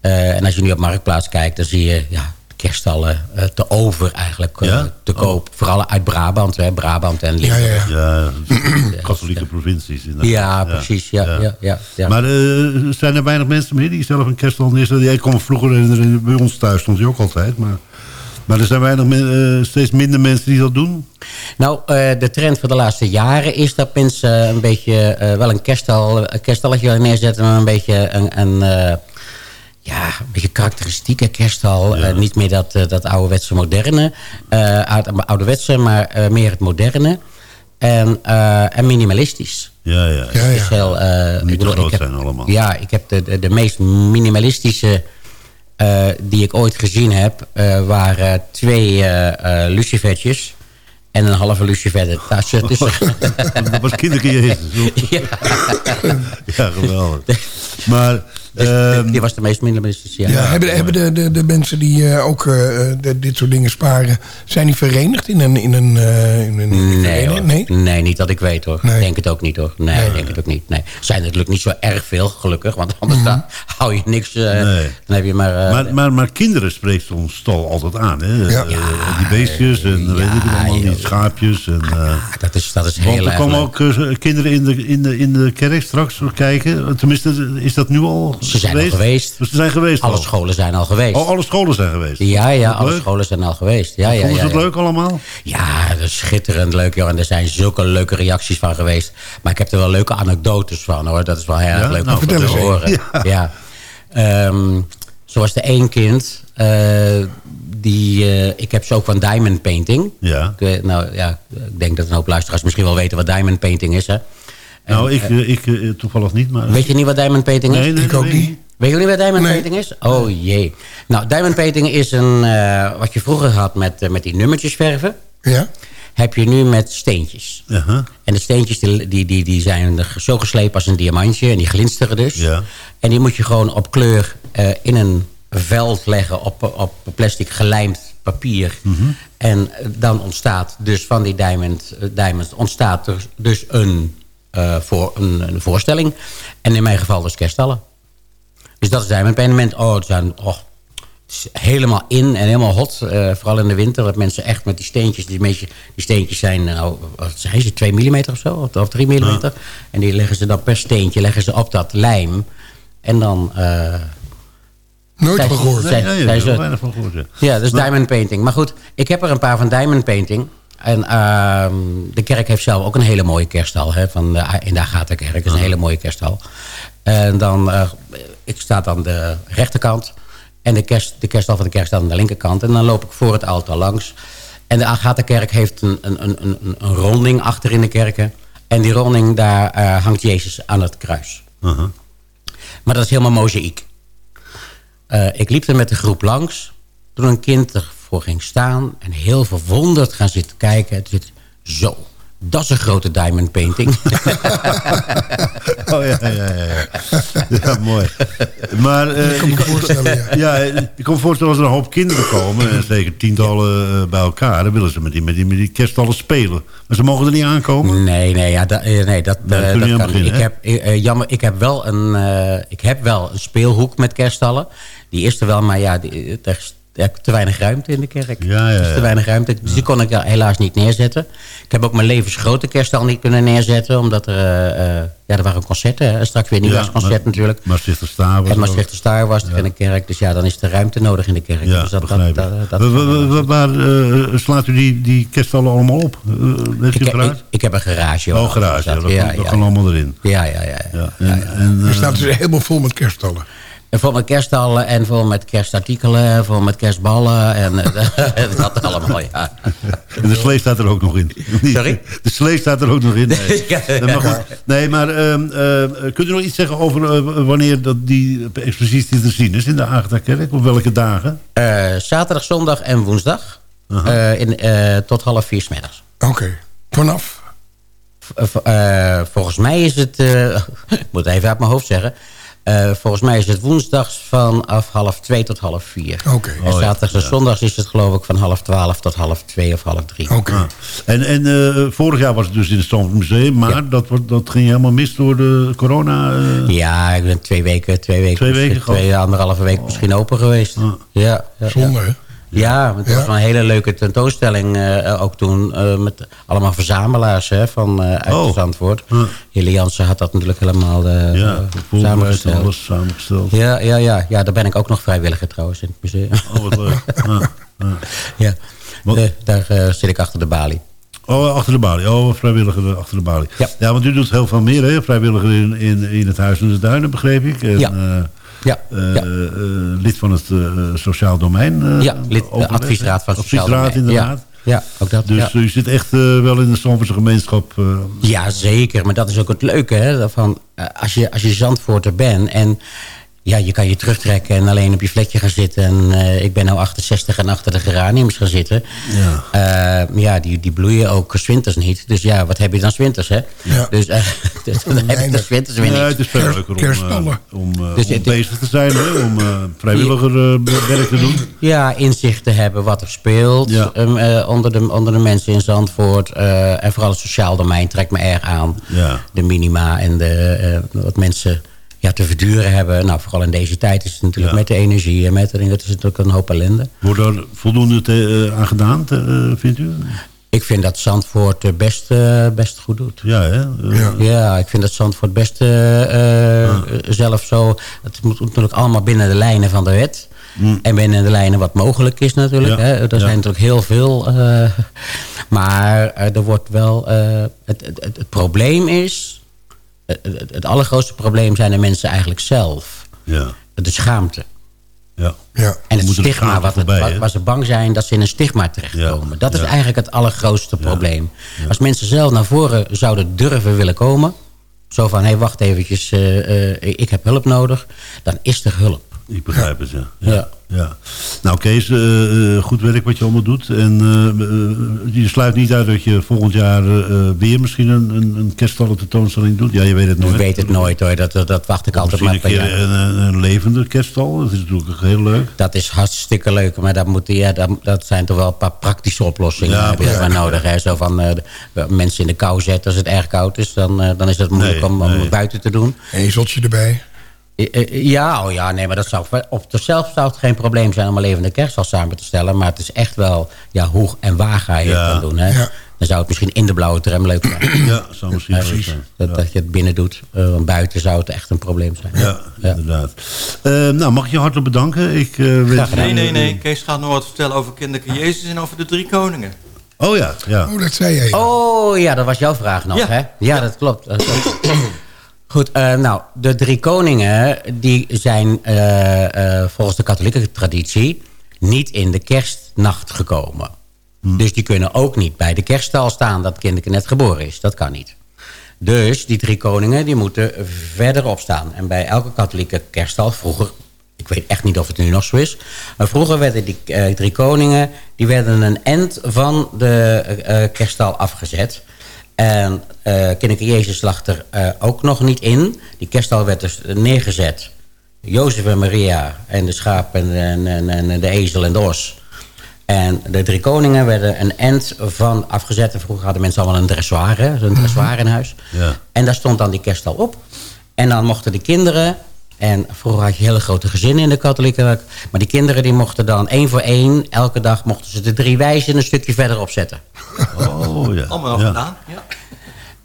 Eh, en als je nu op Marktplaats kijkt, dan zie je ja, kerststallen eh, te over eigenlijk eh, Ja? te koop. Vooral uit Brabant, hè, Brabant en Limburg. ja, ja. Ja, katholieke provincies. inderdaad. Ja, precies. Ja, ja. Ja, ja, Maar eh, zijn er weinig mensen meer die zelf een kerststal neerzetten? Jij kwam vroeger herinneren, bij ons thuis stond hij ook altijd. Maar, maar er zijn weinig, eh, steeds minder mensen die dat doen. Nou, eh, de trend voor de laatste jaren is dat mensen een beetje eh, wel een kerststal, een kerststalletje neerzetten, maar een beetje een, een eh, ja, een beetje karakteristieke kerststal. Eh, niet meer dat, eh, dat ouderwetse moderne, eh, oud- ouderwetse, maar eh, meer het moderne. En, eh, en minimalistisch. Ja, ja. Ja, Het is ja. heel, eh, Niet ik bedoel, groot ik heb, zijn allemaal. Ja, ik heb de, de, de meest minimalistische eh, die ik ooit gezien heb... eh, waren twee eh eh lucifertjes en een halve lucifer tasje. Dus, Dat was kinderke Jezus. ja, Ja, geweldig. Maar, ehm, die was de meest minimalistische. Ja. Ja, hebben hebben de, de, de mensen die eh, ook eh, de- dit soort dingen sparen... zijn die verenigd in een, in een, eh, in een Nee. Nee? nee, niet dat ik weet hoor. Nee. Ik denk het ook niet hoor. Nee, ik denk het ook niet. Nee. Zijn er natuurlijk niet zo erg veel, gelukkig. Want anders dan hou je niks. eh, Mhm. Nee. Dan heb je maar... eh, maar, maar, maar kinderen spreekt zo'n stal altijd aan. Hè? Ja. Eh, die beestjes en ja, weet ik het allemaal, die schaapjes. En, eh, dat is, dat is want heel er erg komen leuk. ook eh, kinderen in de, in, de, in de kerk straks kijken. Tenminste, is dat nu al Ze zijn al geweest. Dus ze zijn geweest Alle al. scholen zijn al geweest. Oh, alle scholen zijn geweest. Ja, ja, alle leuk. scholen zijn al geweest. Ja, ja, ja, het ja. leuk allemaal? Ja, dat is schitterend leuk, joh. En er zijn zulke leuke reacties van geweest. Maar ik heb er wel leuke anekdotes van, hoor. Dat is wel heel Ja? erg leuk Nou, om te vertel eens horen. een. Ja. Ehm, zo was er één kind... eh, die, eh, ik heb ze ook van diamond painting. Ja. Ik, nou ja, ik denk dat een hoop luisteraars misschien wel weten wat diamond painting is. Hè? En, nou, ik, eh, eh, ik eh, toevallig niet. Maar... weet je niet wat diamond painting is? Nee, nee, Ik ook nee. niet. Weet jullie wat diamond Nee. painting is? Oh jee. Nou, diamond painting is een, eh, wat je vroeger had met, met die nummertjes verven. Ja? Heb je nu met steentjes. Aha. En de steentjes die, die, die, die zijn zo geslepen als een diamantje. En die glinsteren dus. Ja. En die moet je gewoon op kleur eh, in een veld leggen. Op, op plastic gelijmd papier. Mhm. En dan ontstaat dus van die diamond, diamonds... ontstaat er dus een, voor, een, een voorstelling. En in mijn geval dus kerststallen. Dus dat is diamond painting. Oh, het zijn... Oh, helemaal in en helemaal hot. eh, vooral in de winter. Dat mensen echt met die steentjes... Die, meeste, die steentjes zijn, nou, wat zijn ze? 2 mm of zo? Of 3 mm. En die leggen ze dan per steentje leggen ze op dat lijm. En dan... eh, Nooit van gehoord. gehoord. Ja. Ja, dat is diamond painting. Maar goed, ik heb er een paar van diamond painting. En ehm, de kerk heeft zelf ook een hele mooie kersthal. Hè, van de, in de Agatha-kerk. Is een hele mooie kersthal. En dan, eh, ik sta aan de rechterkant. En de, kerst, de kersthal van de kerk staat aan de linkerkant. En dan loop ik voor het altaar langs. En de Agatha-kerk heeft een, een, een, een, een ronding achter in de kerken. En die ronding, daar eh, hangt Jezus aan het kruis. Uh-huh. Maar dat is helemaal mozaïek. Eh, ik liep er met de groep langs. Toen een kind ervoor ging staan. En heel verwonderd gaan zitten kijken. Het zit zo. Dat is een grote diamond painting. Oh ja, ja, ja. Ja, ja mooi. Maar eh, Ik kan me voorstellen, ja. ja, ik kan me voorstellen als er een hoop kinderen komen, en zeker tientallen eh, bij elkaar, dan willen ze met die, met die, met die kerstallen spelen. Maar ze mogen er niet aankomen. Nee, nee, ja, da- eh, nee dat, Nee, eh, kun je dat kan niet. beginnen, Ik heb, eh, eh, jammer, ik heb, wel een, eh, ik heb wel een speelhoek met kerststallen. Die is er wel, maar ja, die, is is te weinig ruimte in de kerk. Ja, ja, Er is te ja. weinig ruimte. Dus die kon ik helaas niet neerzetten. Ik heb ook mijn levensgrote kerststal niet kunnen neerzetten. Omdat er, eh, eh, ja, er waren concerten. hè. Straks weer een nieuwjaarsconcert maar- natuurlijk. Maastrichter Staar was En er Maastrichter Star was er in de kerk. Dus ja, dan is er ruimte nodig in de kerk. Ja, dus dat, begrijp dat, Waar eh, slaat u die, die kerstallen allemaal op? Heeft u ik, het eruit? ik, ik heb een garage. Oh, garage, ja, dat, kan- allemaal erin. Ja, ja, ja. ja. Ja, en, en, Er staat dus helemaal vol met kerststallen. En vol met kerststallen en vol met kerstartikelen, vol met kerstballen en eh, dat allemaal, ja. En de slee staat er ook nog in. Sorry? De slee staat er ook nog in. Nee, Ja, ja. Nee, maar, goed. nee, maar ehm, eh, kunt u nog iets zeggen over eh, wanneer dat die expositie te zien is in de Agatha-kerk? Op welke dagen? Eh, zaterdag, zondag en woensdag eh, in, eh, tot half vier 's middags. Oké. Vanaf? V- eh, volgens mij is het, eh, ik moet het even uit mijn hoofd zeggen... Eh, volgens mij is het woensdags vanaf half twee tot half vier. Oké. En Oh, ja. zaterdags en zondags is het geloof ik van half twaalf tot half twee of half drie. Oké. Ah. En, en eh, vorig jaar was het dus in het Stamford Museum, maar dat, wordt- dat ging helemaal mis door de corona. eh. Ja, ik ben twee weken, twee weken, Twee weken twee, anderhalve week misschien open geweest. Ah. Ja, ja, ja. Zonde, hè? Ja, het was Ja. een hele leuke tentoonstelling eh, ook toen. eh, met allemaal verzamelaars hè, van, eh uit Oh. Zandvoort. Ja. Jansen had dat natuurlijk helemaal eh, ja, eh, samengesteld. alles samengesteld. Ja, ja, ja, ja, daar ben ik ook nog vrijwilliger trouwens in het museum. Oh, wat leuk. Ja, ja. ja. Eh, daar eh, zit ik achter de balie. Oh, achter de balie. Oh, vrijwilliger achter de balie. Ja. want u doet heel veel meer, hè? Vrijwilliger in, in, in het Huis in de Duinen, begreep ik. En, Ja. Ja, eh, ja. eh, lid van het eh, Sociaal Domein. ja lid, de adviesraad van hè? Sociaal Adviesraad, Domein. inderdaad. Ja, ja, ook dat. Dus ja. u zit echt wel in de Stamfordse gemeenschap. eh, Ja, zeker. Maar dat is ook het leuke. Hè? Van, als, je, als je Zandvoorter bent en ja, je kan je terugtrekken en alleen op je vlekje gaan zitten. En eh, ik ben nou 68 en achter de geraniums gaan zitten. Ja. Eh, ja, die, die bloeien ook 's winters niet. Dus ja, wat heb je dan 's winters, hè? Ja. Dus, eh, dus dan heb je Weinig. dan 's winters weer ja, niet. het is veel leuker om, om, eh, Dus om bezig te zijn, hè? om eh, vrijwilliger werk te doen. Ja, inzicht te hebben wat er speelt Ja. um, eh, onder, de, onder de mensen in Zandvoort. eh, en vooral het sociaal domein trekt me erg aan. Ja. De minima en de, eh, wat mensen ja, te verduren hebben. Nou, vooral in deze tijd is het natuurlijk Ja. met de energie en met de dingen. Het is natuurlijk een hoop ellende. Wordt er voldoende te, eh, aan gedaan, te, eh, vindt u? Ik vind dat Zandvoort eh, best, best goed doet. Ja, hè? Ja. Ja, ik vind dat Zandvoort best zelf zo... Het moet natuurlijk allemaal binnen de lijnen van de wet. En binnen de lijnen wat mogelijk is natuurlijk. Mm. Ja, Hè. Er ja. zijn natuurlijk heel veel. eh, maar er wordt wel... eh, het, het, het, het probleem is... Het, het, het allergrootste probleem zijn de mensen eigenlijk zelf. Ja, De schaamte. ja. Ja. En het stigma, wat het, voorbij, waar, ze bang zijn dat ze in een stigma terechtkomen. Ja, Dat is ja. eigenlijk het allergrootste probleem. Als mensen zelf naar voren zouden durven willen komen... zo van, hé, hey, wacht eventjes, eh, eh, ik heb hulp nodig... dan is er hulp. Ik begrijp het, ja. ja. Nou Kees, eh, eh, goed werk wat je allemaal doet. En eh, je sluit niet uit dat je volgend jaar eh, weer misschien een, een, een tentoonstelling doet. Ja, je weet het Ik nooit. weet het nooit hoor, dat, dat, dat wacht ik altijd Misschien maar een een, een, een levende kerststal. Dat is natuurlijk heel leuk. Dat is hartstikke leuk, maar dat, moet, ja, dat, dat zijn toch wel een paar praktische oplossingen Ja, heb je maar ik, nodig. Hè? Zo van eh, de- mensen in de kou zetten als het erg koud is, dan, dan is het moeilijk Nee, om, om nee. buiten te doen. Ezeltje erbij. Eh, eh, Ja, oh ja, nee, maar dat zou, op zichzelf zou het geen probleem zijn om een levende kerststal samen te stellen. Maar het is echt wel, ja, hoe en waar ga je Ja. het dan doen. Hè? Ja. Dan zou het misschien in de blauwe tram leuk zijn. Ja, zou misschien leuk zijn. Dat, dat je het binnen doet. Eh, want buiten zou het echt een probleem zijn. Ja, inderdaad. Nou, mag ik je hartelijk bedanken. Ik, eh, Nee, nee, nee. Kees gaat nog wat vertellen over kinderke Jezus en over de drie koningen. Oh ja, ja. Oh, dat zei jij. Oh ja, dat was jouw vraag nog, Ja. hè? Ja, dat klopt. Dat klopt. Goed, eh, nou, de drie koningen... die zijn eh, eh, volgens de katholieke traditie... niet in de kerstnacht gekomen. Dus die kunnen ook niet bij de kerststal staan... dat kinderke net geboren is. Dat kan niet. Dus die drie koningen die moeten verderop staan. En bij elke katholieke kerststal vroeger... ik weet echt niet of het nu nog zo is... maar vroeger werden die drie koningen... die werden een end van de kerststal afgezet... En eh kinderke Jezus lag er eh, ook nog niet in. Die kerststal werd dus neergezet. Jozef en Maria en de schaap en, en, en, en de ezel en de os. En de drie koningen werden een end van afgezet. En vroeger hadden mensen allemaal een dressoir, hè, zo'n dressoir in huis. Ja. En daar stond dan die kerststal op. En dan mochten de kinderen... En vroeger had je hele grote gezinnen in de katholieke kerk. Maar die kinderen die mochten dan één voor één... elke dag mochten ze de drie wijzen een stukje verderop zetten. Oh ja. Allemaal gedaan. Ja.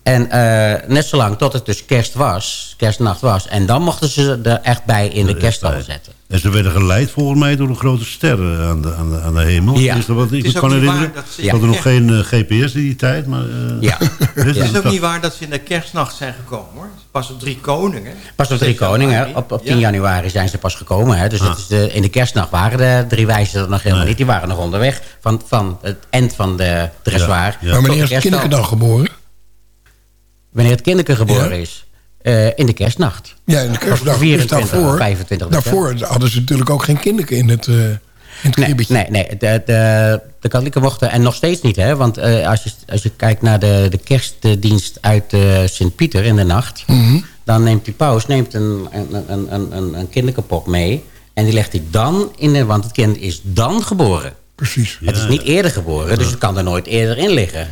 En eh, net zolang tot het dus kerst was, kerstnacht was. En dan mochten ze er echt bij in de kerststal zetten. En ze werden geleid volgens mij door een grote ster eh, aan de, aan de, aan de hemel. Ja. Is dat wat ik me kan herinneren? dat ze- Ja. nog geen eh, GPS in die tijd. Maar, eh, Ja. dus Het is ook niet waar dat ze in de kerstnacht zijn gekomen hoor. Pas op drie koningen. Pas op drie 6 koningen, op, op 10 Ja. januari zijn ze pas gekomen. Hè? Dus Ah. dat is de, in de kerstnacht waren de drie wijzen er nog helemaal Nee. niet. Die waren nog onderweg van, van het eind van de dressoir. Ja, maar wanneer is dan geboren? Wanneer het kinderke geboren Ja. is. Eh, in de kerstnacht. Ja, in de kerstdag. Dus 24 daarvoor, of 25 daarvoor hadden ze natuurlijk ook geen kinderke in het, eh in het Nee, kribbetje. nee, nee. De, de, de katholieken mochten, en nog steeds niet, hè, want eh, als, je, als je kijkt naar de, de kerstdienst uit eh, Sint-Pieter in de nacht, Mhm. dan neemt die paus neemt een, een, een, een, een, mee en die legt hij dan in de, want het kind is dan geboren. Precies. het is niet eerder geboren, dus het kan er nooit eerder in liggen.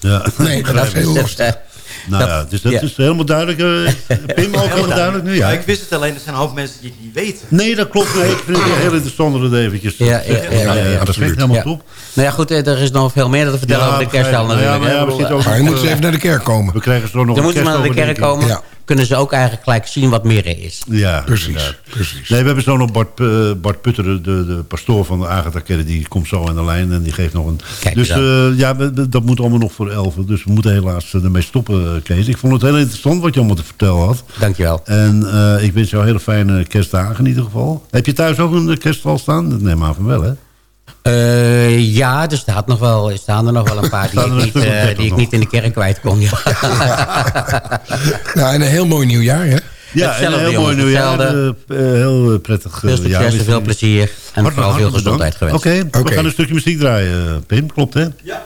Ja. Nee, dat is heel Dus, lastig. Eh, Nou dat- ja, dus dat ja. is helemaal duidelijk. eh, Pim, ook helemaal duidelijk nu, Ja, ja. ik wist het alleen, er zijn een hoop mensen die het niet weten. Nee, dat klopt. Nee, ik vind het heel interessant om het eventjes te Ja, ja, zeggen. ja, ja, ja, dat is absoluut. helemaal Ja. top. Nou ja, goed, eh, er is nog veel meer te vertellen Ja, over de ik. natuurlijk. Ja, maar je moet eens even naar de kerk komen. We krijgen zo nog Dan een moeten ze maar naar de kerk komen. Kunnen ze ook eigenlijk gelijk zien wat mirre is. Ja, Precies, inderdaad. precies. Nee, we hebben zo nog Bart, eh, Bart Putter, de, de, pastoor van de Agatha Kerk, die komt zo aan de lijn en die geeft nog een... Kijk dus eh, ja, we- dat moet allemaal nog voor elf. Dus we moeten helaas eh, ermee stoppen, Kees. Ik vond het heel interessant wat je allemaal te vertellen had. Dankjewel. En eh, ik wens jou hele fijne kerstdagen in ieder geval. Heb je thuis ook een kerststal staan? Dat neem aan van wel, hè? Eh, ja, er, staat nog wel, er staan er nog wel een paar die, ik niet, eh, 30 die ik nog. niet in de kerk kwijt kon. Ja. Nou, en een heel mooi nieuwjaar, hè? Ja, Hetzelfde, een heel mooi nieuwjaar. eh, heel prettig Veel succes veel plezier. En vooral veel gezondheid bedankt. gewenst. Oké, we gaan een stukje muziek draaien, Pim. Klopt, hè? Ja.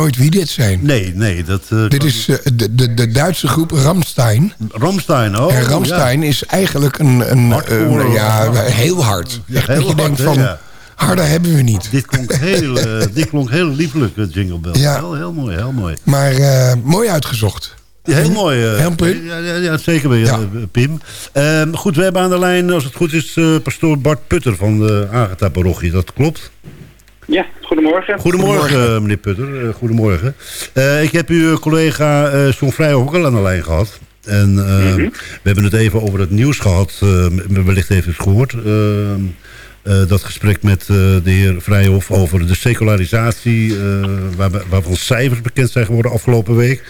Nooit wie dit zijn. Nee, nee. Dat, eh, Dit is eh, de, de, de Duitse groep Ramstein. Ramstein, oh. en Ramstein is eigenlijk een, een, een- ja, heel hard. Echt heel dat je hard, denkt van, ja. harder hebben we niet. Dit klonk heel, eh, dit klonk heel liefelijk, het Jingle Bell. Ja. Heel, heel mooi, heel mooi. Maar eh, mooi uitgezocht. Ja, heel mooi. eh, Heel Pim? Ja, ja, ja, zeker weer, eh, Pim. Ehm, goed, we hebben aan de lijn, als het goed is, eh, pastoor Bart Putter van de Agatha-parochie. Dat klopt? Ja, goedemorgen. Goedemorgen, meneer Putter. Eh, goedemorgen. Eh, ik heb uw collega eh John ook al aan de lijn gehad. En eh, we hebben het even over het nieuws gehad. eh, wellicht heeft u het gehoord. eh, eh, dat gesprek met eh, de heer Vrijhoff over de secularisatie... eh, waar, waarvan cijfers bekend zijn geworden afgelopen week.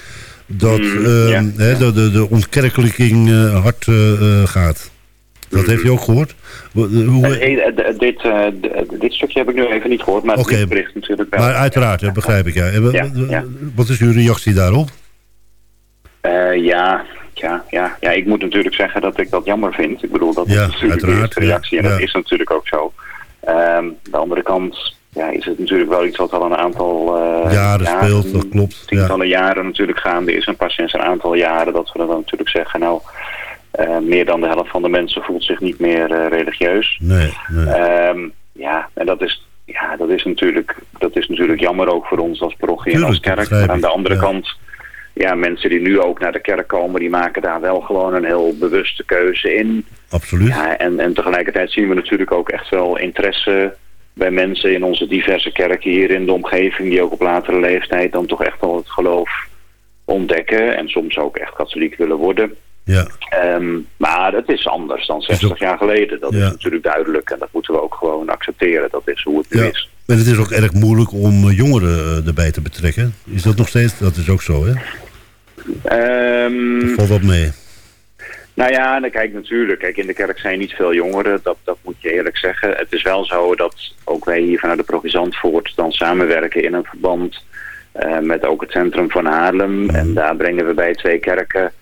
Dat Mhm, eh, ja. hè, de, de, de ontkerkelijking hard eh, eh, gaat. Dat heeft u ook gehoord? Hoe, hoe- Eh, eh, dit, eh, dit stukje heb ik nu even niet gehoord, maar Oké. het bericht natuurlijk wel. maar uiteraard, hè, begrijp ik. Ja. En wa- Ja, wa- ja. Wat is uw reactie daarop? Eh, ja, ja, ja, ja, ik moet natuurlijk zeggen dat ik dat jammer vind. Ik bedoel, dat is natuurlijk de eerste reactie en dat is natuurlijk ook zo. Ehm, aan de andere kant ja, is het natuurlijk wel iets wat al een aantal eh, Jaren speelt, dat klopt. Ja. tientallen jaren natuurlijk gaande is. En pas sinds een aantal jaren dat we dan natuurlijk zeggen, nou, eh, meer dan de helft van de mensen voelt zich niet meer eh, religieus. Nee, nee. Ehm, ja, en dat is, ja, dat is, natuurlijk, dat is natuurlijk jammer ook voor ons als parochie en als kerk. Maar aan de andere ja. kant, ja, mensen die nu ook naar de kerk komen, die maken daar wel gewoon een heel bewuste keuze in. Absoluut. Ja, en, en tegelijkertijd zien we natuurlijk ook echt wel interesse bij mensen in onze diverse kerken hier in de omgeving, die ook op latere leeftijd dan toch echt wel het geloof ontdekken en soms ook echt katholiek willen worden. Ja. Ehm, maar het is anders dan 60 jaar geleden. Dat is natuurlijk duidelijk en dat moeten we ook gewoon accepteren. Dat is hoe het nu Ja. is. En het is ook erg moeilijk om eh, jongeren eh, erbij te betrekken. Is dat nog steeds? Dat is ook zo, hè? Ehm, Valt dat mee? nou ja, dan kijk natuurlijk. Kijk, in de kerk zijn niet veel jongeren. Dat, dat moet je eerlijk zeggen. Het is wel zo dat ook wij hier vanuit de Provisantvoort dan samenwerken in een verband eh, met ook het centrum van Haarlem. En daar brengen we bij twee kerken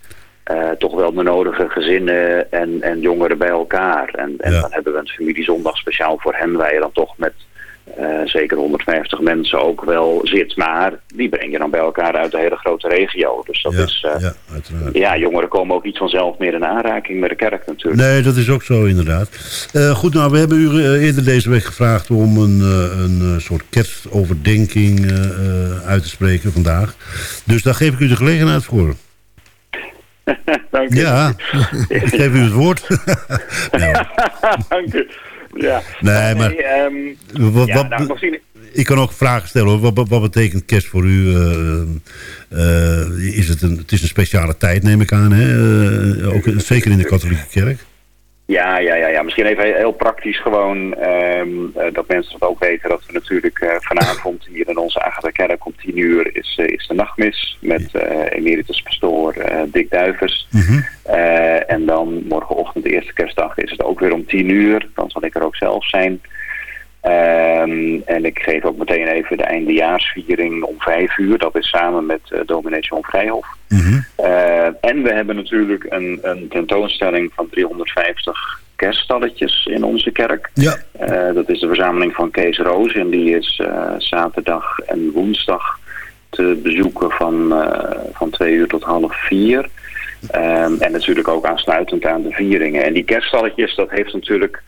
eh, toch wel de nodige gezinnen en, en jongeren bij elkaar. En, en dan hebben we een familiezondag speciaal voor hen, waar je dan toch met eh, zeker 150 mensen ook wel zit. Maar die breng je dan bij elkaar uit de hele grote regio. Dus dat Ja, is... eh, ja, uiteraard. ja, jongeren komen ook niet vanzelf meer in aanraking met de kerk natuurlijk. Nee, dat is ook zo inderdaad. Goed, nou, we hebben u eerder deze week gevraagd om een, een soort kerstoverdenking uit te spreken vandaag. Dus daar geef ik u de gelegenheid voor. Dank u. Ja, ik geef u het woord. Nee. Dank u. Ja. Nee, maar- Nee, ehm, Wat- ja, wat- nou, misschien- Ik kan ook vragen stellen hoor. Wat, wat, wat betekent kerst voor u? Eh, eh, is het, een, het is een speciale tijd neem ik aan. Hè? Eh, ook, zeker in de katholieke kerk. Ja, ja, ja, ja. Misschien even heel praktisch gewoon ehm, eh, dat mensen het ook weten dat we natuurlijk eh, vanavond hier in onze Agatha Kerk om tien uur is, eh, is de nachtmis met emeritus pastoor Dick Duivers. Eh, en dan morgenochtend, de eerste kerstdag, is het ook weer om tien uur. Dan zal ik er ook zelf zijn. Ehm, en ik geef ook meteen even de eindejaarsviering om vijf uur. Dat is samen met uh, dominee John Vrijhof. Uh, en we hebben natuurlijk een, een tentoonstelling van 350 kerststalletjes in onze kerk. Ja. Uh, dat is de verzameling van Kees Roos en die is zaterdag en woensdag te bezoeken van, van twee uur tot half vier. Um, en natuurlijk ook aansluitend aan de vieringen. En die kerststalletjes, dat heeft natuurlijk...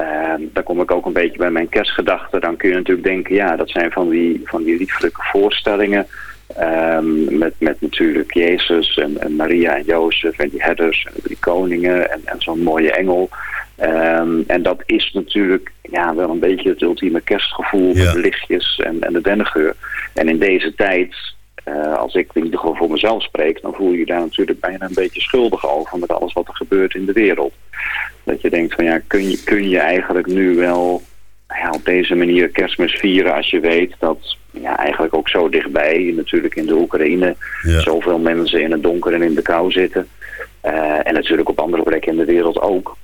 Uh, dan kom ik ook een beetje bij mijn kerstgedachten. Dan kun je natuurlijk denken, ja, dat zijn van die, van die lieflijke voorstellingen. Um, met, met natuurlijk Jezus en, en, Maria en Jozef en die herders en de drie koningen en, en zo'n mooie engel. Um, en dat is natuurlijk ja, wel een beetje het ultieme kerstgevoel ja. met de lichtjes en, en de dennengeur. En in deze tijd, uh, als ik in ieder geval voor mezelf spreek, dan voel je je daar natuurlijk bijna een beetje schuldig over met alles wat er gebeurt in de wereld. Dat je denkt van ja, kun je, kun je eigenlijk nu wel ja, op deze manier kerstmis vieren als je weet dat ja, eigenlijk ook zo dichtbij, natuurlijk in de Oekraïne, ja. zoveel mensen in het donker en in de kou zitten. Uh, en natuurlijk op andere plekken in de wereld ook.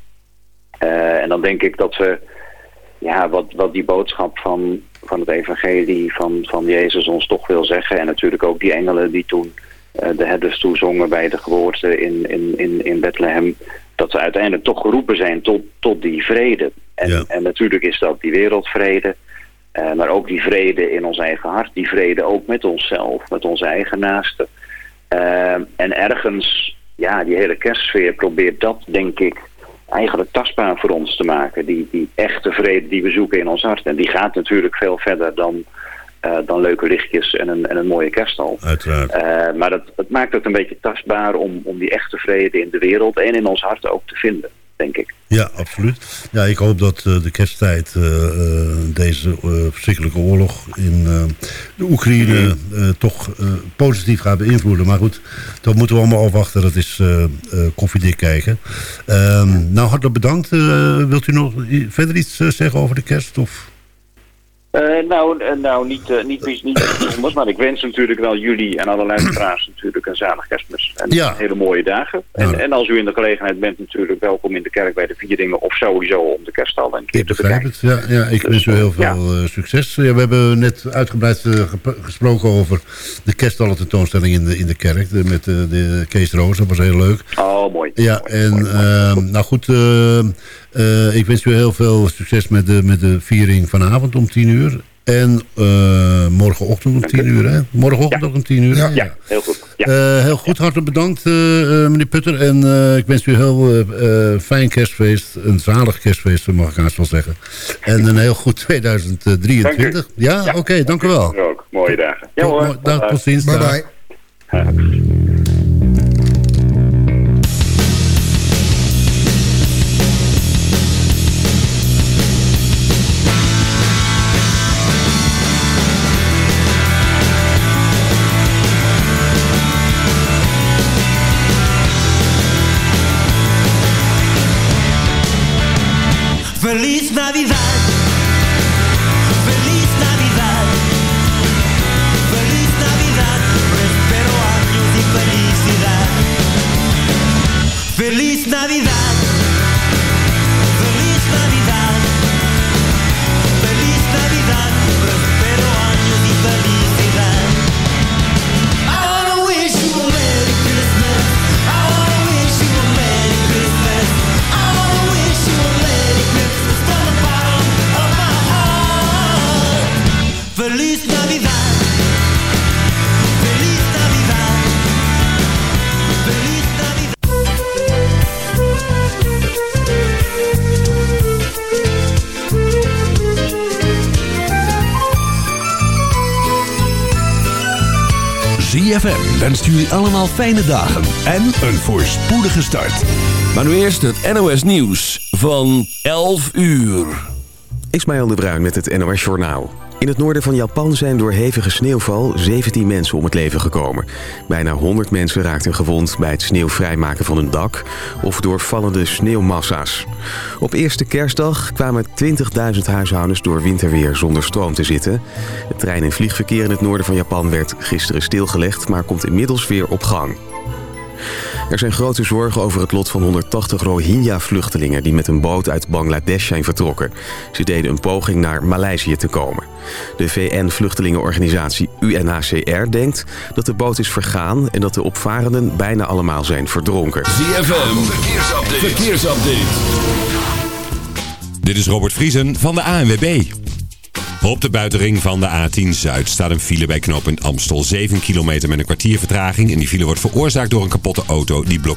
Uh, en dan denk ik dat we, ja, wat, wat die boodschap van, van het evangelie van, van Jezus ons toch wil zeggen. En natuurlijk ook die engelen die toen uh, de herders toezongen bij de geboorte in, in, in, in Bethlehem. Dat we uiteindelijk toch geroepen zijn tot, tot die vrede. En, ja. en natuurlijk is dat die wereldvrede. Eh, maar ook die vrede in ons eigen hart, die vrede ook met onszelf, met onze eigen naasten. Eh, en ergens, ja, die hele kerstsfeer probeert dat, denk ik, eigenlijk tastbaar voor ons te maken. Die, die echte vrede die we zoeken in ons hart. En die gaat natuurlijk veel verder dan, eh, dan leuke lichtjes en een, en een mooie kerststal. Uiteraard. Eh, maar dat, het maakt het een beetje tastbaar om, om die echte vrede in de wereld en in ons hart ook te vinden, denk ik. Ja, absoluut. Ja, ik hoop dat eh, de kersttijd eh, eh, deze verschrikkelijke oorlog in de Oekraïne toch positief gaat beïnvloeden. Maar goed, dat moeten we allemaal afwachten. Dat is koffiedik kijken. Ehm, nou, hartelijk bedankt. Wilt u nog verder iets zeggen over de kerst? Of? Eh, nou, eh, nou, niet, eh, niet, niet, niet maar ik wens natuurlijk wel jullie en alle luisteraars natuurlijk een zalig kerstmis. En Ja. hele mooie dagen. En, en als u in de gelegenheid bent natuurlijk welkom in de kerk bij de vieringen of sowieso om de kerststal een keer Ik te begrijp bekijken. het. Ja, ja, ik wens u heel veel succes. Ja, we hebben net uitgebreid gesproken over de kerstallen tentoonstelling in de, in de kerk. De, met de, de Kees Roos. Dat was heel leuk. Oh, mooi. Ja, en ehm, nou goed, eh, ik wens u heel veel succes met de, met de viering vanavond om 10 uur. En eh, morgenochtend om 10 uur, hè? Morgenochtend ook om 10 uur. Ja, heel goed. Ja. Eh, heel goed, hartelijk bedankt meneer Putter. En ik wens u een heel fijn kerstfeest. Een zalig kerstfeest, mag ik haast wel zeggen. En een heel goed 2023. Dank Ja, oké, dank u wel. Ook. Mooie dagen. Ja hoor. dag, tot ziens. Bye bye. Wenst jullie allemaal fijne dagen en een voorspoedige start. Maar nu eerst het NOS Nieuws van 11 uur. Ismaël de Bruin met het NOS Journaal. In het noorden van Japan zijn door hevige sneeuwval 17 mensen om het leven gekomen. Bijna 100 mensen raakten gewond bij het sneeuwvrijmaken van een dak... of door vallende sneeuwmassa's. Op eerste kerstdag kwamen 20.000 huishoudens door winterweer zonder stroom te zitten. Het trein- en vliegverkeer in het noorden van Japan werd gisteren stilgelegd... maar komt inmiddels weer op gang. Er zijn grote zorgen over het lot van 180 Rohingya-vluchtelingen... die met een boot uit Bangladesh zijn vertrokken. Ze deden een poging naar Maleisië te komen. De VN-vluchtelingenorganisatie UNHCR denkt dat de boot is vergaan... en dat de opvarenden bijna allemaal zijn verdronken. ZFM, verkeersupdate. verkeersupdate. Dit is Robert Vriesen van de ANWB. Op de buitenring van de A10 Zuid staat een file bij knooppunt Amstel. 7 kilometer met een kwartier vertraging. En die file wordt veroorzaakt door een kapotte auto die blokkeert.